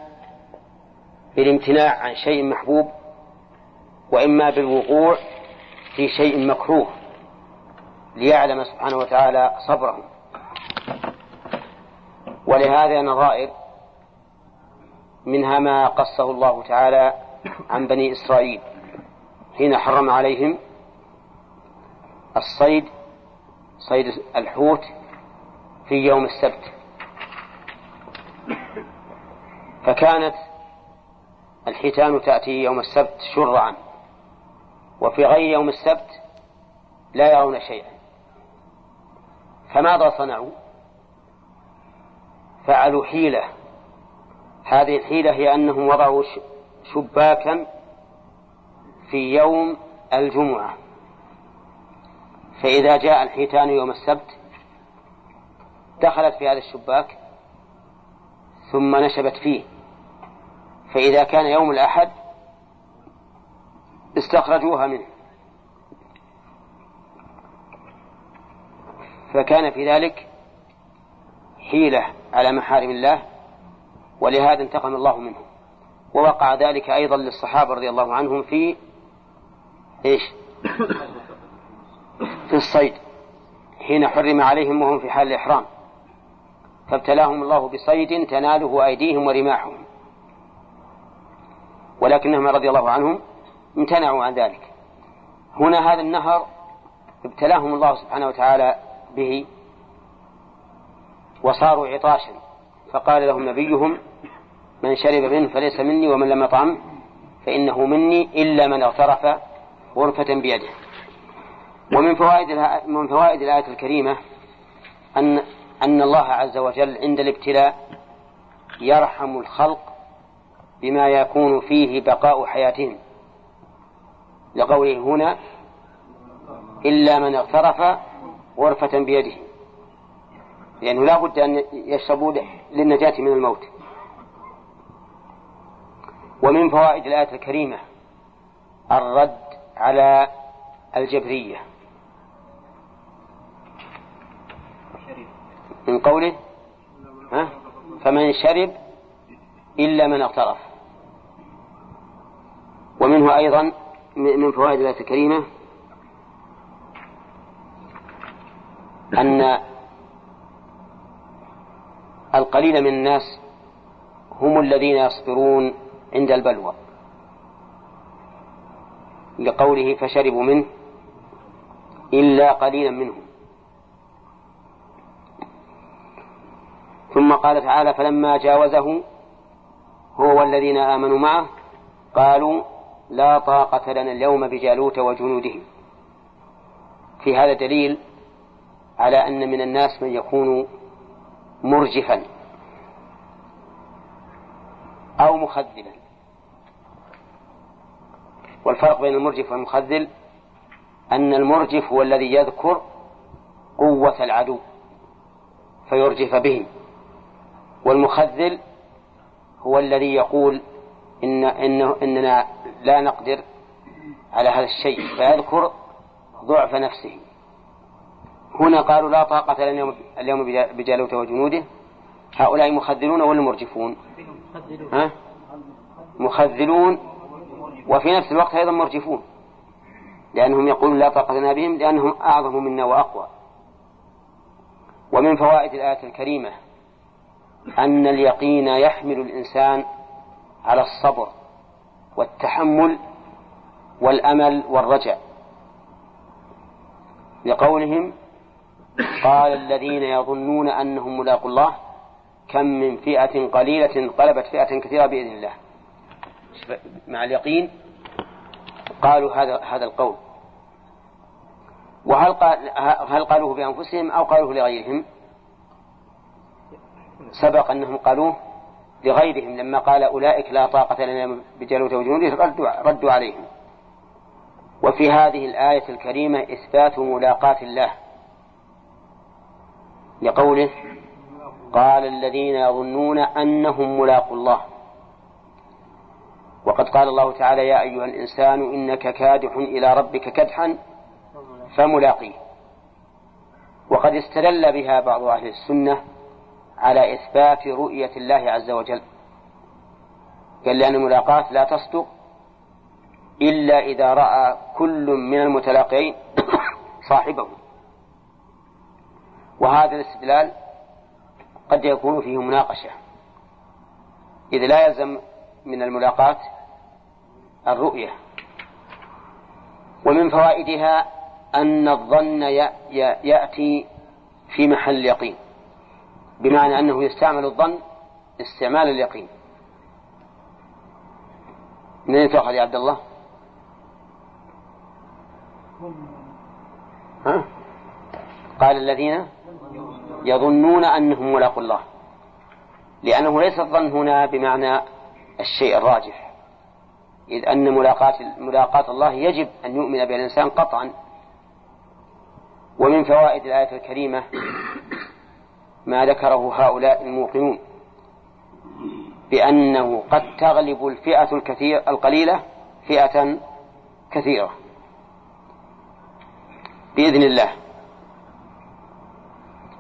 بالامتناع عن شيء محبوب وإما بالوقوع في شيء مكروه ليعلم سبحانه وتعالى صبرهم ولهذا نظائر منها ما قصه الله تعالى عن بني إسرائيل. حين حرم عليهم الصيد صيد الحوت في يوم السبت. فكانت الحيتان تأتي يوم السبت شرعا. وفي غير يوم السبت لا يرون شيئا. فماذا صنعوا؟ فعلوا حيلة هذه الحيلة هي أنهم وضعوا شباكا في يوم الجمعة. فإذا جاء الحيتان يوم السبت دخلت في هذا الشباك ثم نشبت فيه. فإذا كان يوم الأحد استخرجوها منه. فكان في ذلك حيلة على محارم الله ولهذا انتقم الله منه ووقع ذلك أيضا للصحابة رضي الله عنهم في إيش؟ في الصيد حين حرم عليهم وهم في حال الإحرام. فابتلاهم الله بصيد تناله أيديهم ورماحهم. ولكنهم رضي الله عنهم امتنعوا عن ذلك. هنا هذا النهر ابتلاهم الله سبحانه وتعالى به وصاروا عطاشا. فقال لهم نبيهم من شرب منه فليس مني ومن لم يطعم فإنه مني إلا من اغترف غرفة بيده. ومن فوائد من فوائد الآية الكريمة أن أن الله عز وجل عند الابتلاء يرحم الخلق بما يكون فيه بقاء حياتهم. لقوله هنا إلا من اغترف غرفة بيده. لأنه لا بد أن يشربوا للنجاة من الموت. ومن فوائد الآية الكريمة الرد على الجبرية. من قوله؟ ها؟ فمن شرب إلا من اغترف. ومنه أيضا من فوائد الآية الكريمة أن القليل من الناس هم الذين يصبرون عند البلوى. لقوله فشربوا منه إلا قليلا منهم. ثم قال تعالى فلما جاوزه هو والذين آمنوا معه قالوا لا طاقة لنا اليوم بجالوت وجنوده في هذا دليل على أن من الناس من يكون مرجفا أو مخذلا. والفرق بين المرجف والمخذل أن المرجف هو الذي يذكر قوة العدو فيرجف به والمخذل هو الذي يقول إن إنه إننا لا نقدر على هذا الشيء فيذكر ضعف نفسه. هنا قالوا لا طاقة لنا اليوم بجالوت وجنوده. هؤلاء مخذلون ولا مرجفون ها؟ مخذلون وفي نفس الوقت أيضا مرجفون لأنهم يقولون لا طاقة لنا بهم لأنهم أعظم منا وأقوى. ومن فوائد الآية الكريمة أن اليقين يحمل الإنسان على الصبر والتحمل والأمل والرجع. لقولهم قال الذين يظنون أنهم ملاقوا الله كم من فئة قليلة غلبت فئة كثيرة بإذن الله. مع اليقين قالوا هذا هذا القول. وهل قال هل قالوه بأنفسهم أو قالوه لغيرهم؟ سبق أنهم قالوه لغيرهم لما قال أولئك لا طاقة لنا بجالوت وجنوده ردوا, ردوا عليهم. وفي هذه الآية الكريمة إثبات ملاقاة الله. لقوله قال الذين يظنون أنهم ملاقوا الله. وقد قال الله تعالى يا أيها الإنسان إنك كادح إلى ربك كدحا فملاقيه. وقد استدل بها بعض أهل السنة على إثبات رؤية الله عز وجل. قال لأن الملاقاة لا تصدق إلا إذا رأى كل من المتلاقين صاحبه وهذا الاستدلال قد يكون فيه مناقشة. إذ لا يلزم من الملاقاة الرؤية. ومن فوائدها أن الظن يأتي في محل اليقين بمعنى أنه يستعمل الظن استعمال اليقين. من تأخذ يا عبد الله؟ ها؟ قال الذين يظنون أنهم ملاقوا الله لأنه ليس الظن هنا بمعنى الشيء الراجح. إذ أن ملاقاة ملاقاة الله يجب أن يؤمن بها الإنسان قطعا. ومن فوائد الآية الكريمة ما ذكره هؤلاء الموقنون بأنه قد تغلب الفئة الكثير القليلة فئة كثيرة. بإذن الله.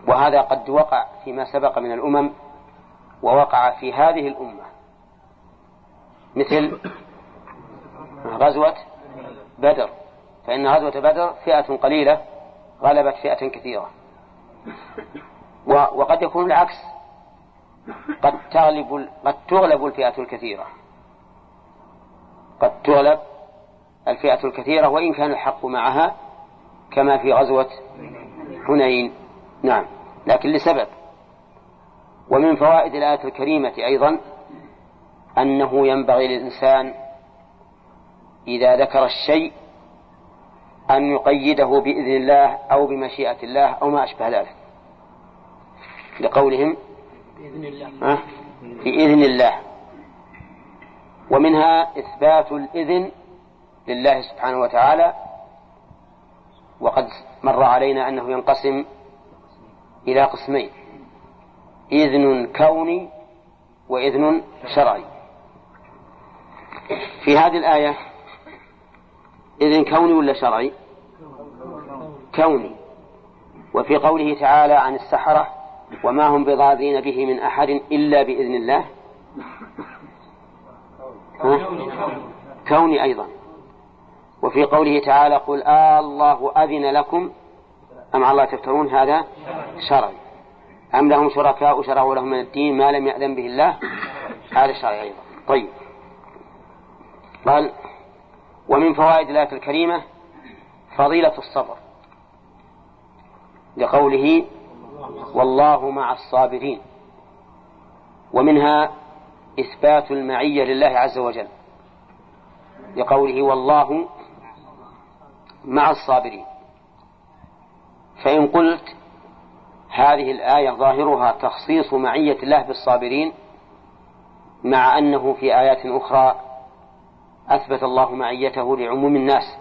وهذا قد وقع فيما سبق من الأمم ووقع في هذه الأمة. مثل غزوة بدر. فإن غزوة بدر فئة قليلة غلبت فئة كثيرة. وقد يكون العكس. قد تغلب قد تغلب الفئة الكثيرة. قد تغلب الفئة الكثيرة وإن كان الحق معها كما في غزوة حنين. نعم. لكن لسبب. ومن فوائد الآية الكريمة أيضا أنه ينبغي للإنسان إذا ذكر الشيء أن يقيده بإذن الله أو بمشيئة الله أو ما أشبه ذلك. لقولهم بإذن الله. بإذن الله. ومنها إثبات الإذن لله سبحانه وتعالى. وقد مر علينا أنه ينقسم إلى قسمين. إذن كوني وإذن شرعي. في هذه الآية إذن كوني ولا شرعي؟ كوني. وفي قوله تعالى عن السحرة وما هم بضارين به من أحد إلا بإذن الله؟ كوني أيضا. وفي قوله تعالى قل آه الله أذن لكم أم على الله تفترون هذا؟ شرعي. أم لهم شركاء شرعوا لهم من الدين ما لم يأذن به الله؟ هذا شرعي أيضا. طيب. قال ومن فوائد الآية الكريمة فضيلة الصبر لقوله والله مع الصابرين ومنها إثبات المعية لله عز وجل لقوله والله مع الصابرين فإن قلت هذه الآية ظاهرها تخصيص معية الله بالصابرين مع أنه في آيات أخرى أثبت الله معيته لعموم الناس.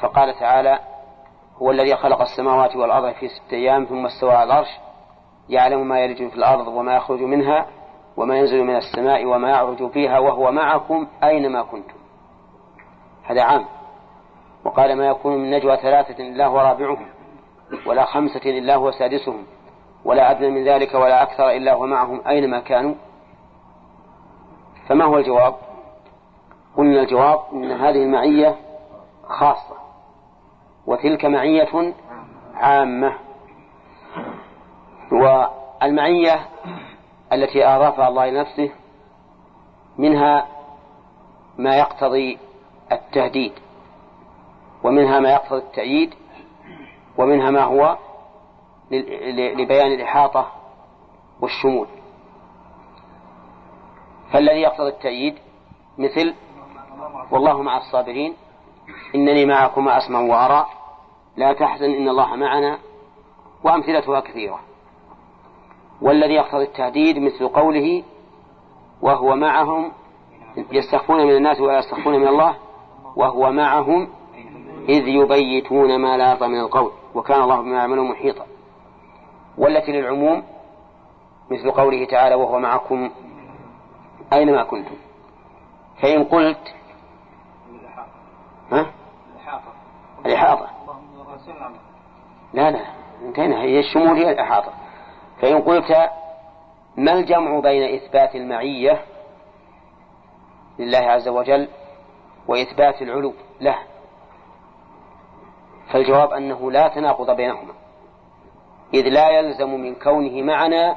فقال تعالى هو الذي خلق السماوات والأرض في ستة أيام ثم استوى على العرش يعلم ما يلج في الأرض وما يخرج منها وما ينزل من السماء وما يعرج فيها وهو معكم أينما كنتم. هذا عام. وقال ما يكون من نجوى ثلاثة إلا هو رابعهم ولا خمسة إلا هو سادسهم ولا أدنى من ذلك ولا أكثر إلا هو معهم أينما كانوا. فما هو الجواب؟ قلنا الجواب أن هذه المعية خاصة وتلك معية عامة. والمعية التي أضافها الله لنفسه منها ما يقتضي التهديد ومنها ما يقتضي التأييد ومنها ما هو لبيان الإحاطة والشمول. فالذي يقتضي التأييد مثل والله مع الصابرين. إنني معكم أسمع وأرى. لا تحزن إن الله معنا. وأمثلتها كثيرة. والذي يقتضي التهديد مثل قوله وهو معهم يستخفون من الناس ولا يستخفون من الله. وهو معهم إذ يبيتون ما لا يرضى من القول. وكان الله بما يعملون محيطا. والتي للعموم مثل قوله تعالى وهو معكم أينما كنتم. فإن قلت ها؟ الإحاطة. لا لا انتهينا. هي الشمول هي الإحاطة. فإن قلت ما الجمع بين إثبات المعية لله عز وجل وإثبات العلو؟ له فالجواب أنه لا تناقض بينهما. إذ لا يلزم من كونه معنا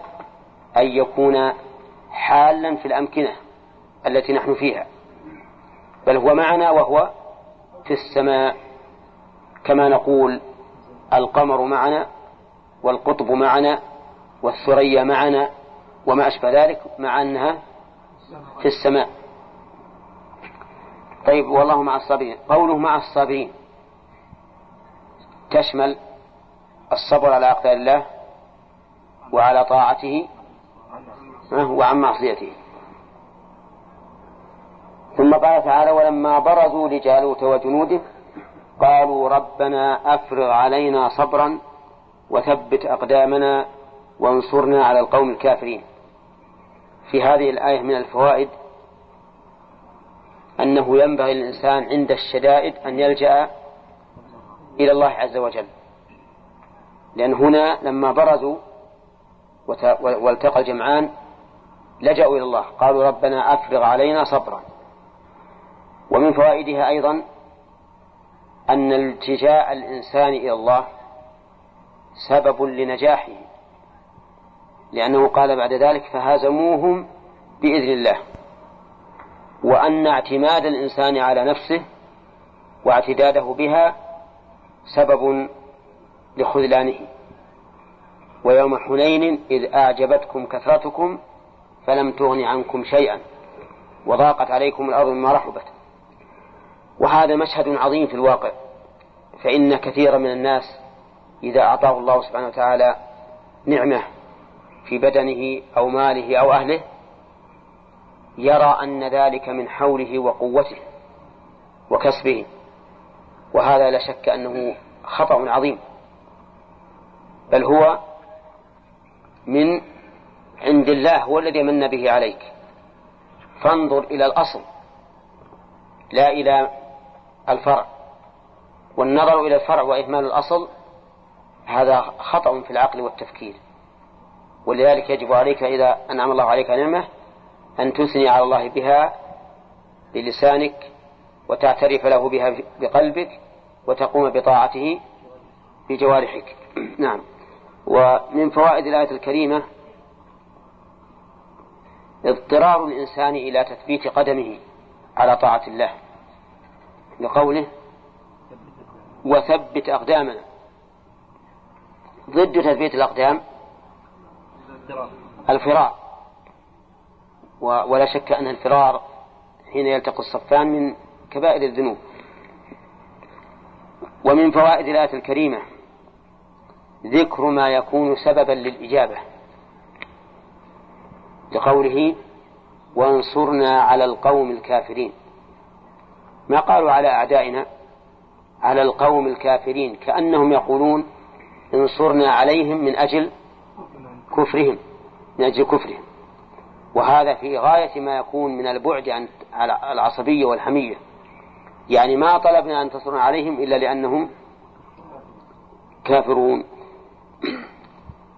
أن يكون حالا في الأمكنة التي نحن فيها. بل هو معنا وهو في السماء كما نقول القمر معنا والقطب معنا والثريا معنا وما أشبه ذلك مع أنها في السماء. طيب والله مع الصابرين. قوله مع الصابرين. تشمل الصبر على أقدار الله وعلى طاعته وعن معصيته. ثم قال تعالى ولما برزوا لجالوت وجنوده قالوا ربنا أفرغ علينا صبرا وثبت أقدامنا وانصرنا على القوم الكافرين. في هذه الآية من الفوائد أنه ينبغي للإنسان عند الشدائد أن يلجأ إلى الله عز وجل. لأن هنا لما برزوا والتقى الجمعان لجأوا إلى الله. قالوا ربنا أفرغ علينا صبرا. ومن فوائدها أيضا أن التجاء الإنسان إلى الله سبب لنجاحه لأنه قال بعد ذلك فهزموهم بإذن الله. وأن اعتماد الإنسان على نفسه واعتداده بها سبب لخذلانه. ويوم حنين إذ أعجبتكم كثرتكم فلم تغن عنكم شيئا وضاقت عليكم الأرض مما رحبت. وهذا مشهد عظيم في الواقع فإن كثيرا من الناس إذا أعطاه الله سبحانه وتعالى نعمة في بدنه أو ماله أو أهله يرى أن ذلك من حوله وقوته وكسبه وهذا لا شك أنه خطأ عظيم بل هو من عند الله هو الذي من به عليك. فانظر إلى الأصل لا إلى الفرع والنظر إلى الفرع وإهمال الأصل هذا خطأ في العقل والتفكير. ولذلك يجب عليك إذا أنعم الله عليك نعمة أن تثني على الله بها بلسانك وتعترف له بها بقلبك وتقوم بطاعته بجوارحك نعم. ومن فوائد الآية الكريمة اضطرار الإنسان إلى تثبيت قدمه على طاعة الله. لقوله وثبت أقدامنا. ضد تثبيت الأقدام الفرار. ولا شك أن الفرار حين يلتقي الصفان من كبائر الذنوب. ومن فوائد الآية الكريمة ذكر ما يكون سببا للإجابة. لقوله وانصرنا على القوم الكافرين. ما قالوا على أعدائنا على القوم الكافرين كأنهم يقولون انصرنا عليهم من أجل كفرهم من أجل كفرهم. وهذا في غاية ما يكون من البعد عن العصبية والحمية. يعني ما طلبنا أن تصرنا عليهم إلا لأنهم كافرون.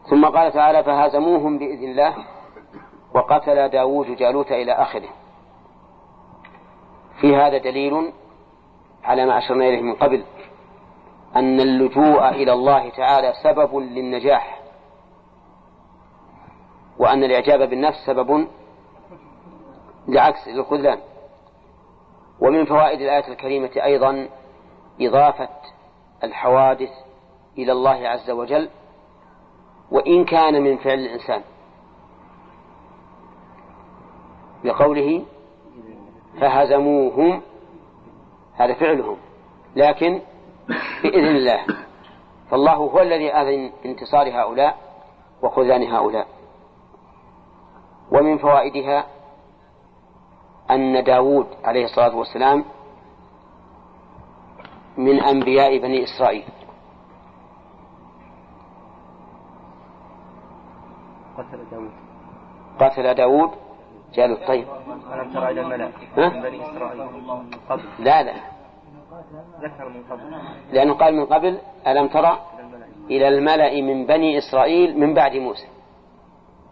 ثم قال تعالى فهزموهم بإذن الله وقتل داود جالوت إلى آخره. في هذا دليل على ما أشرنا إليه من قبل أن اللجوء إلى الله تعالى سبب للنجاح وأن الإعجاب بالنفس سبب لعكس للخذلان ومن فوائد الآية الكريمة أيضا إضافة الحوادث إلى الله عز وجل وإن كان من فعل الإنسان بقوله فهزموهم. هذا فعلهم. لكن بإذن الله فالله هو الذي أذن انتصار هؤلاء وخذلان هؤلاء. ومن فوائدها أن داود عليه الصلاة والسلام من أنبياء بني إسرائيل. قتل داود قتل داود جالوت طيب. ألم ترى إلى الملأ؟ من بني إسرائيل؟ قبل. لا لا. ذكر من قبل. لأنه قال من قبل ألم ترى إلى الملأ. من بني إسرائيل من بعد موسى.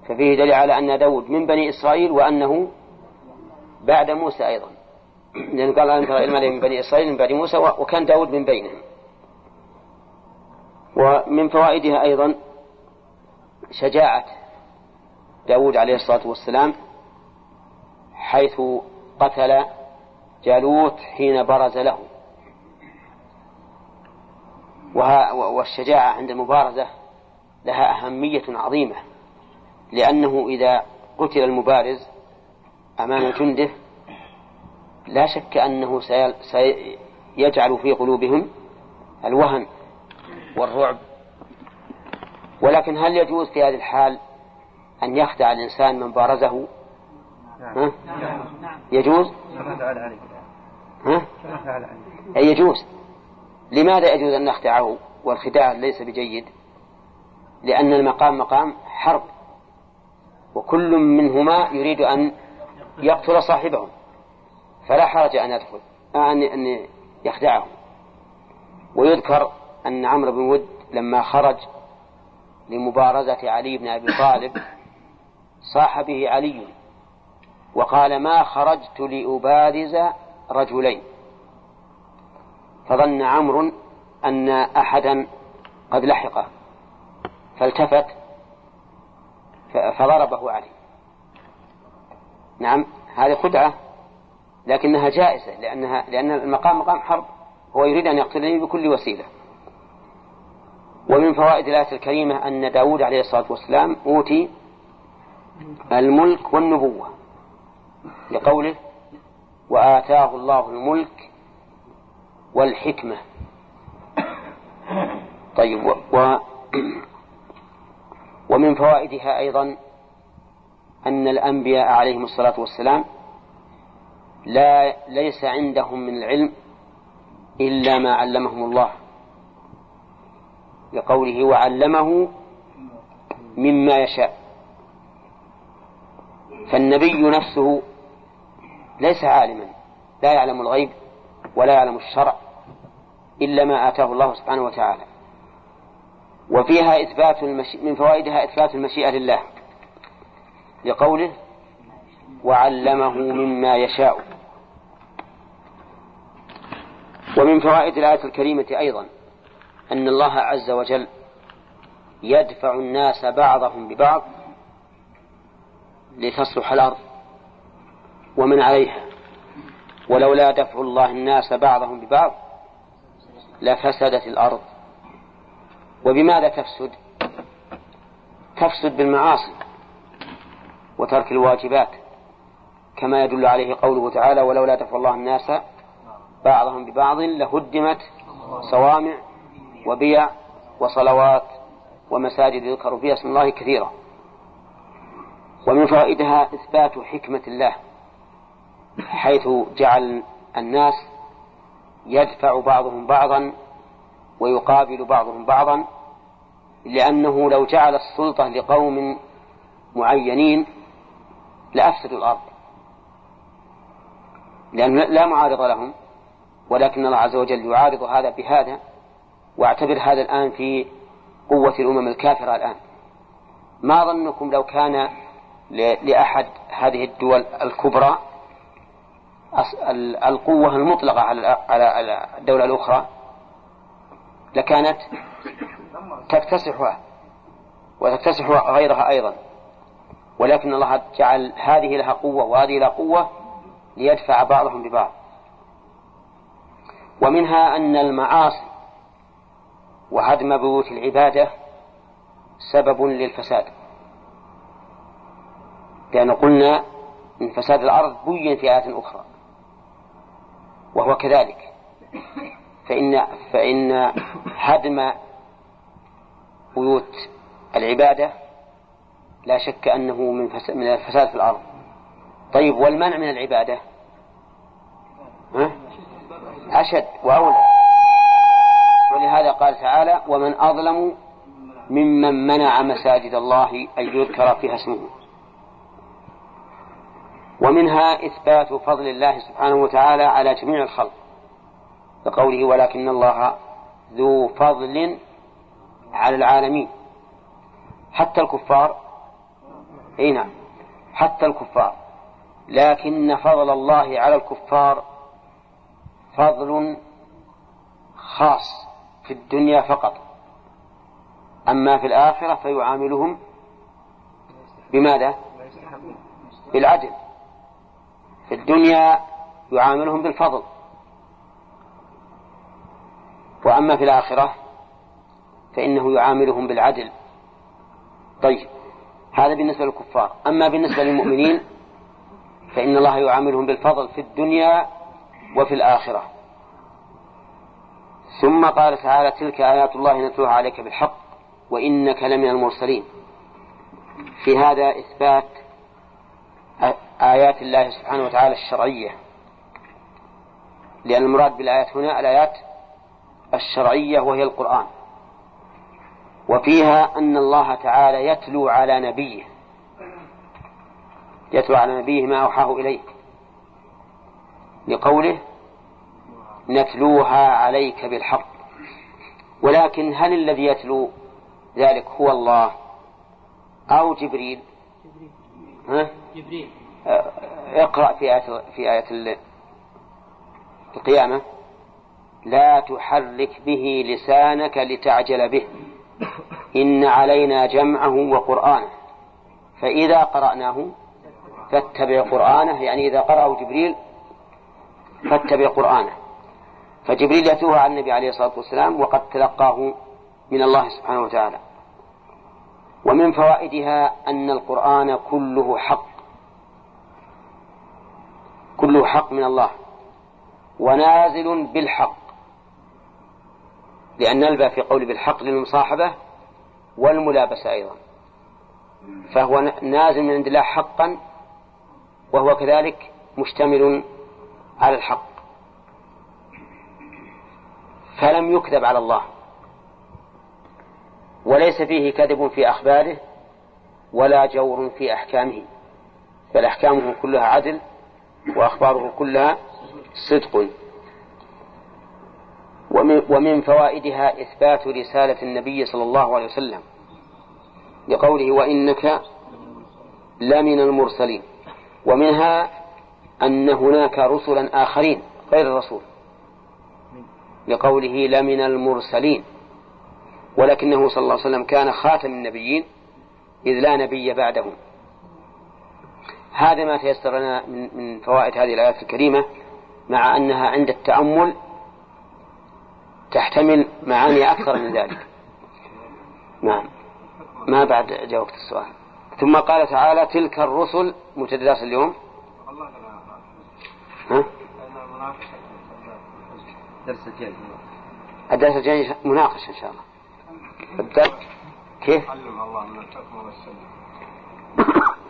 ففيه دليل على أن داود من بني إسرائيل وأنه بعد موسى أيضا. لأنه قال ألم ترى إلى الملأ من بني إسرائيل من بعد موسى وكان داود من بينهم. ومن فوائدها أيضا شجاعة داود عليه الصلاة والسلام حيث قتل جالوت حين برز له. والشجاعة عند المبارزة لها أهمية عظيمة لأنه إذا قتل المبارز أمام جنده لا شك أنه سيجعل في قلوبهم الوهن والرعب. ولكن هل يجوز في هذه الحال أن يخدع الإنسان من بارزه؟ ها؟ يجوز؟ ها؟ أي يجوز. لماذا يجوز أن نخدعه والخداع ليس بجيد؟ لأن المقام مقام حرب وكل منهما يريد أن يقتل صاحبه فلا حرج أن يدخل أن أن يخدعه. ويذكر أن عمرو بن ود لما خرج لمبارزة علي بن أبي طالب صاح به علي. وقال ما خرجت لأبارز رجلين. فظن عمرو أن أحدا قد لحقه فالتفت فضربه علي نعم هذه خدعة لكنها جائزة لأنها لأن المقام مقام حرب هو يريد أن يقتلني بكل وسيلة. ومن فوائد الآية الكريمة أن داود عليه الصلاة والسلام أوتي الملك والنبوة. لقوله وآتاه الله الملك والحكمة. طيب و, ومن فوائدها أيضا أن الأنبياء عليهم الصلاة والسلام لا ليس عندهم من العلم إلا ما علمهم الله لقوله وعلمه مما يشاء. فالنبي نفسه ليس عالما. لا يعلم الغيب ولا يعلم الشرع إلا ما آتاه الله سبحانه وتعالى. وفيها إثبات المشي... من فوائدها إثبات المشيئة لله لقوله وعلمه مما يشاء. ومن فوائد الآية الكريمة أيضا أن الله عز وجل يدفع الناس بعضهم ببعض لتصلح الأرض. ومن عليها. ولولا دفع الله الناس بعضهم ببعض لفسدت الأرض. وبماذا تفسد؟ تفسد بالمعاصي وترك الواجبات كما يدل عليه قوله تعالى ولولا دفع الله الناس بعضهم ببعض لهدمت صوامع وبيع وصلوات ومساجد يذكر فيها اسم الله كثيرا. ومن فوائدها إثبات حكمة الله. حيث جعل الناس يدفع بعضهم بعضا ويقابل بعضهم بعضا لأنه لو جعل السلطة لقوم معينين لأفسدوا الأرض. لأن لا معارض لهم ولكن الله عز وجل يعارض هذا بهذا واعتبر هذا الآن في قوة الأمم الكافرة الآن. ما ظنكم لو كان لأحد هذه الدول الكبرى القوة المطلقة على الدولة الأخرى لكانت تكتسحها وتكتسح غيرها أيضا. ولكن الله جعل هذه لها قوة وهذه لها قوة ليدفع بعضهم ببعض. ومنها أن المعاصي وهدم بيوت العبادة سبب للفساد. لأن قلنا من فساد الأرض بين في آيات أخرى. وهو كذلك. فإن فإن هدم بيوت العبادة لا شك أنه من من الفساد في الأرض. طيب والمنع من العبادة؟ ها؟ أشد وأولى. ولهذا قال تعالى ومن أظلم ممن منع مساجد الله أن يذكر فيها اسمه. ومنها إثبات فضل الله سبحانه وتعالى على جميع الخلق كقوله ولكن الله ذو فضل على العالمين. حتى الكفار أي نعم حتى الكفار. لكن فضل الله على الكفار فضل خاص في الدنيا فقط. أما في الآخرة فيعاملهم بماذا؟ بالعدل. في الدنيا يعاملهم بالفضل. وأما في الآخرة فإنه يعاملهم بالعدل. طيب هذا بالنسبة للكفار. أما بالنسبة للمؤمنين فإن الله يعاملهم بالفضل في الدنيا وفي الآخرة. ثم قال تعالى تلك آيات الله نتلوها عليك بالحق وإنك لمن المرسلين. في هذا إثبات آيات الله سبحانه وتعالى الشرعية. لأن المراد بالآيات هنا الآيات الشرعية وهي القرآن. وفيها أن الله تعالى يتلو على نبيه. يتلو على نبيه ما أوحاه إليه لقوله نتلوها عليك بالحق. ولكن هل الذي يتلو ذلك هو الله أو جبريل. ها؟ جبريل. اقرأ في آية في آية القيامة. لا تحرك به لسانك لتعجل به. إن علينا جمعه وقرآنه. فإذا قرأناه فاتبع قرآنه يعني إذا قرأه جبريل فاتبع قرآنه. فجبريل يتوه عن النبي عليه الصلاة والسلام وقد تلقاه من الله سبحانه وتعالى. ومن فوائدها أن القرآن كله حق. كله حق من الله. ونازل بالحق. لأن نلبى في قول بالحق للمصاحبة والملابسة أيضا. فهو نازل من عند الله حقا وهو كذلك مشتمل على الحق. فلم يكذب على الله. وليس فيه كذب في أخباره ولا جور في أحكامه. بل كلها عدل وأخباره كلها صدق. ومن فوائدها إثبات رسالة النبي صلى الله عليه وسلم لقوله وإنك لمن المرسلين. ومنها أن هناك رسلا آخرين غير الرسول لقوله لمن المرسلين. ولكنه صلى الله عليه وسلم كان خاتم النبيين إذ لا نبي بعده هذا ما تيسر لنا من فوائد هذه الآيات الكريمة مع أنها عند التأمل تحتمل معاني أكثر من ذلك. نعم. ما بعد جاوبت السؤال. ثم قال تعالى تلك الرسل متدرس اليوم. ها؟ درس الجاي الدرس الجاي مناقشة إن شاء الله. الدرس كيف؟ علم الله من الحكم والسنة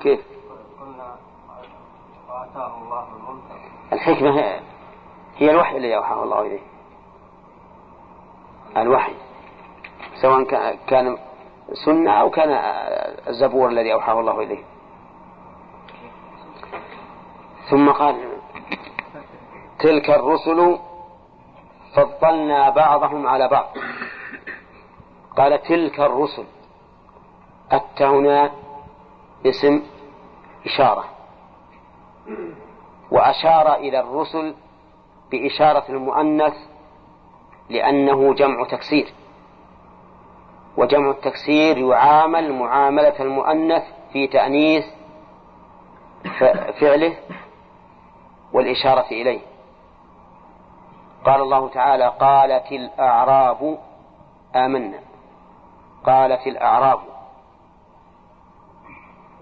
كيف؟ الحكمة هي, الوحي الذي أوحاه الله إليه. الوحي. سواء كان- سنة أو كان الزبور الذي أوحاه الله إليه. ثم قال تلك الرسل فضلنا بعضهم على بعض. قال تلك الرسل. أتى هنا اسم إشارة. وأشار إلى الرسل بإشارة المؤنث لأنه جمع تكسير. وجمع التكسير يعامل معاملة المؤنث في تأنيث فعله والإشارة إليه. قال الله تعالى قالت الأعراب آمنا. قالت الأعراب.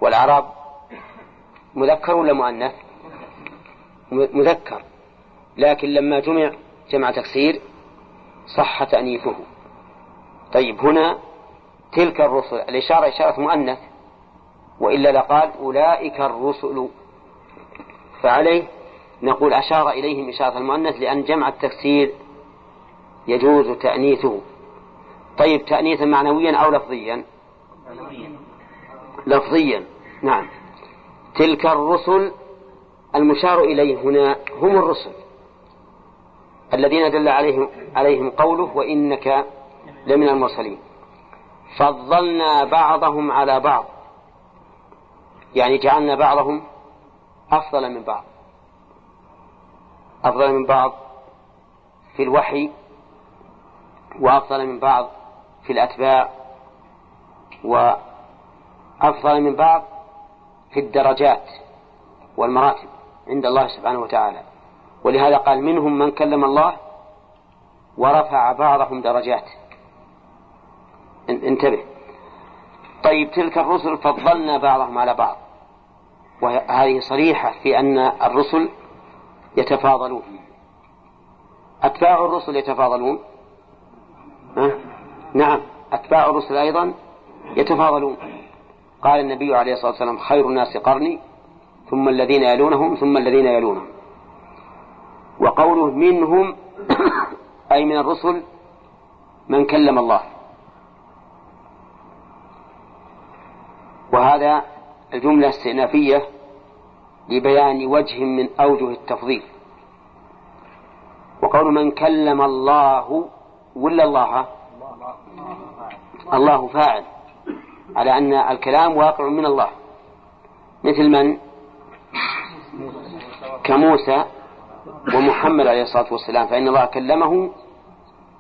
والأعراب مذكر ولا مؤنث؟ مذكر. لكن لما جمع جمع تكسير صح تأنيثه. طيب هنا تلك الرسل الإشارة إشارة مؤنث. وإلا لقال أولئك الرسل. فعليه نقول أشار إليهم إشارة المؤنث لأن جمع التفسير يجوز تأنيثه. طيب تأنيثا معنويا أو لفظيا؟ لفظيا. نعم. تلك الرسل المشار إليه هنا هم الرسل الذين دل عليهم عليهم قوله وإنك لمن المرسلين. فضلنا بعضهم على بعض. يعني جعلنا بعضهم أفضل من بعض. أفضل من بعض في الوحي وأفضل من بعض في الأتباع وأفضل من بعض في الدرجات والمراتب عند الله سبحانه وتعالى. ولهذا قال منهم من كلم الله ورفع بعضهم درجات. انتبه. طيب تلك الرسل فضلنا بعضهم على بعض. وهذه صريحة في أن الرسل يتفاضلون. أتباع الرسل يتفاضلون؟ نعم. أتباع الرسل أيضا يتفاضلون. قال النبي عليه الصلاة والسلام خير الناس قرني ثم الذين يلونهم ثم الذين يلونهم. وقوله منهم أي من الرسل من كلم الله. وهذا الجملة استئنافية لبيان وجه من أوجه التفضيل. وقول من كلم الله ولا الله. الله فاعل. على أن الكلام واقع من الله. مثل من؟ كموسى ومحمد عليه الصلاة والسلام فإن الله كلمه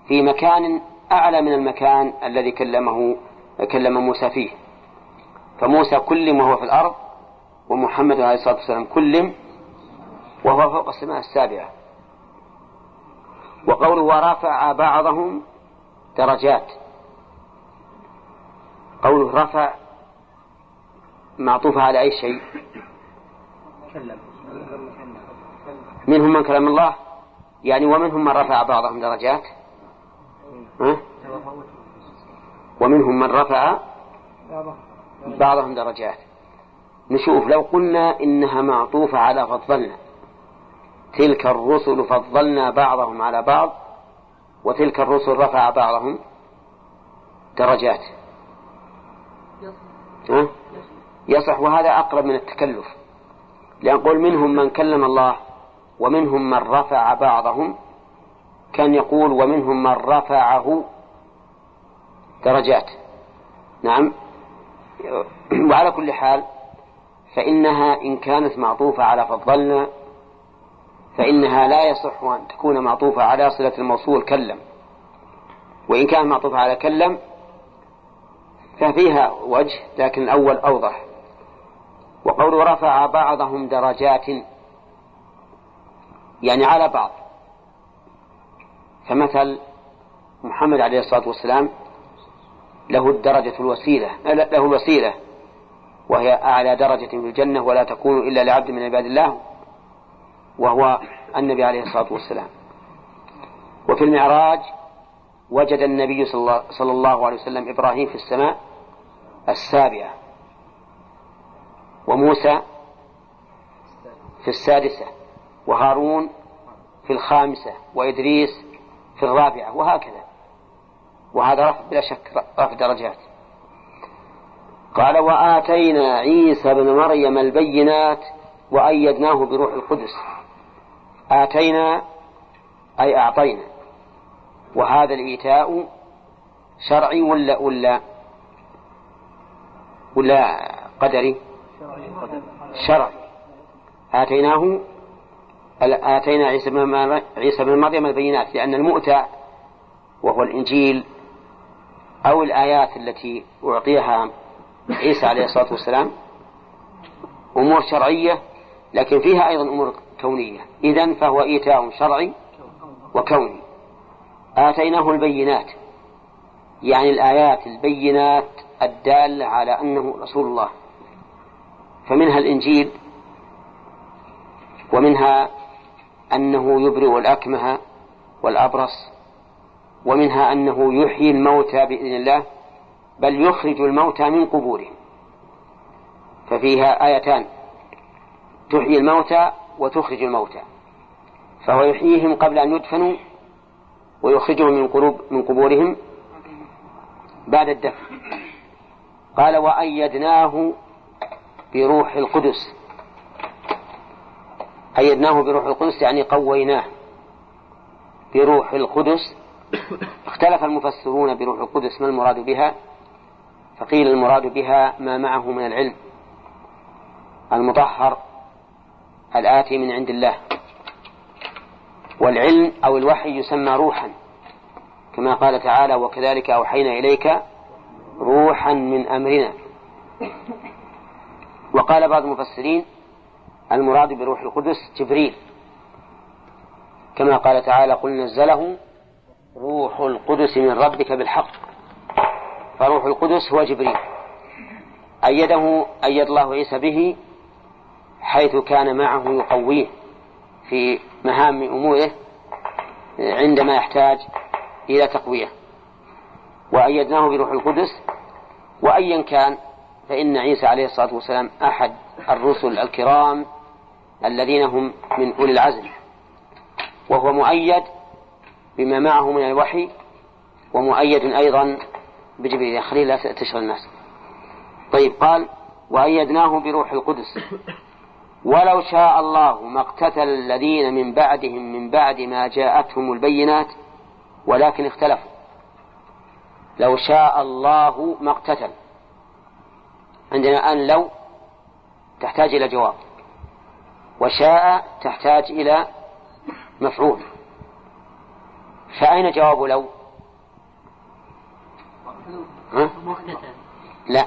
في مكان أعلى من المكان الذي كلمه كلم موسى فيه. فموسى كلم وهو في الأرض ومحمد عليه الصلاة والسلام كلم وهو فوق السماء السابعة. وقوله ورفع بعضهم درجات. قوله رفع معطوف على أي شيء منهم من كلم الله؟ يعني ومنهم من رفع بعضهم درجات؟ ها؟ ومنهم من رفع بعضهم درجات. نشوف لو قلنا إنها معطوفة على فضلنا. تلك الرسل فضلنا بعضهم على بعض وتلك الرسل رفع بعضهم درجات. ها؟ يصح. وهذا أقرب من التكلف لأن قول منهم من كلم الله ومنهم من رفع بعضهم كان يقول ومنهم من رفعه درجات. نعم. وعلى كل حال فإنها إن كانت معطوفة على فضلنا فإنها لا يصح أن تكون معطوفة على صلة الموصول كلم. وإن كان معطوفة على كلم ففيها وجه لكن الأول أوضح. وقول رفع بعضهم درجات يعني على بعض. فمثل محمد عليه الصلاة والسلام له الدرجة الوسيلة له الوسيلة وهي أعلى درجة في الجنة ولا تكون إلا لعبد من عباد الله وهو النبي عليه الصلاة والسلام. وفي المعراج وجد النبي صلى الله عليه وسلم إبراهيم في السماء السابعة وموسى في السادسة وهارون في الخامسة وإدريس في الرابعة وهكذا. وهذا رفع بلا شك رفع درجات. قال وآتينا عيسى بن مريم البينات وأيدناه بروح القدس. آتينا أي أعطينا. وهذا الإيتاء شرعي ولا ولا ولا قدري؟ شرعي. آتيناه آتينا عيسى بن عيسى بن مريم البينات لأن المؤتى وهو الإنجيل أو الآيات التي أعطيها عيسى عليه الصلاة والسلام أمور شرعية لكن فيها أيضا أمور كونية. إذن فهو إيتاء شرعي وكوني. آتيناه البينات يعني الآيات البينات الدالة على أنه رسول الله. فمنها الإنجيل ومنها أنه يبرئ الأكمه والأبرص ومنها أنه يحيي الموتى بإذن الله بل يخرج الموتى من قبورهم. ففيها آيتان تحيي الموتى وتخرج الموتى فهو يحييهم قبل أن يدفنوا ويخرجهم من قلوب من قبورهم بعد الدفن. قال وأيدناه بروح القدس. أيدناه بروح القدس يعني قويناه. بروح القدس. اختلف المفسرون بروح القدس ما المراد بها؟ فقيل المراد بها ما معه من العلم المطهر الآتي من عند الله. والعلم أو الوحي يسمى روحا. كما قال تعالى وكذلك أوحينا إليك روحا من أمرنا. وقال بعض المفسرين المراد بروح القدس جبريل. كما قال تعالى قل نزله روح القدس من ربك بالحق. فروح القدس هو جبريل. أيده أيد الله عيسى به حيث كان معه يقويه في مهام أموره عندما يحتاج إلى تقوية. وأيدناه بروح القدس وأيا كان فإن عيسى عليه الصلاة والسلام أحد الرسل الكرام الذين هم من أولي العزم. وهو مؤيد بما معه من الوحي ومؤيد أيضا بجبريل. خليل لا تشغل الناس. طيب قال وأيدناه بروح القدس. ولو شاء الله ما اقتتل الذين من بعدهم من بعد ما جاءتهم البينات ولكن اختلفوا. لو شاء الله ما اقتتل. عندنا الآن لو تحتاج إلى جواب وشاء تحتاج إلى مفعول. فأين جواب لو؟ ها؟ لا.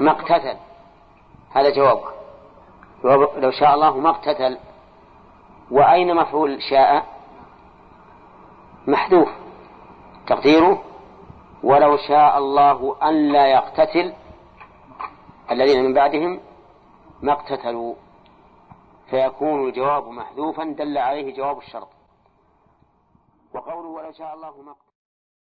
ما اقتتل هذا جواب جواب لو شاء الله ما اقتتل. وأين مفعول شاء؟ محذوف. تقديره ولو شاء الله أن لا يقتتل الذين من بعدهم ما اقتتلوا. فيكون الجواب محذوفا دل عليه جواب الشرط. وقوله ولو شاء الله ما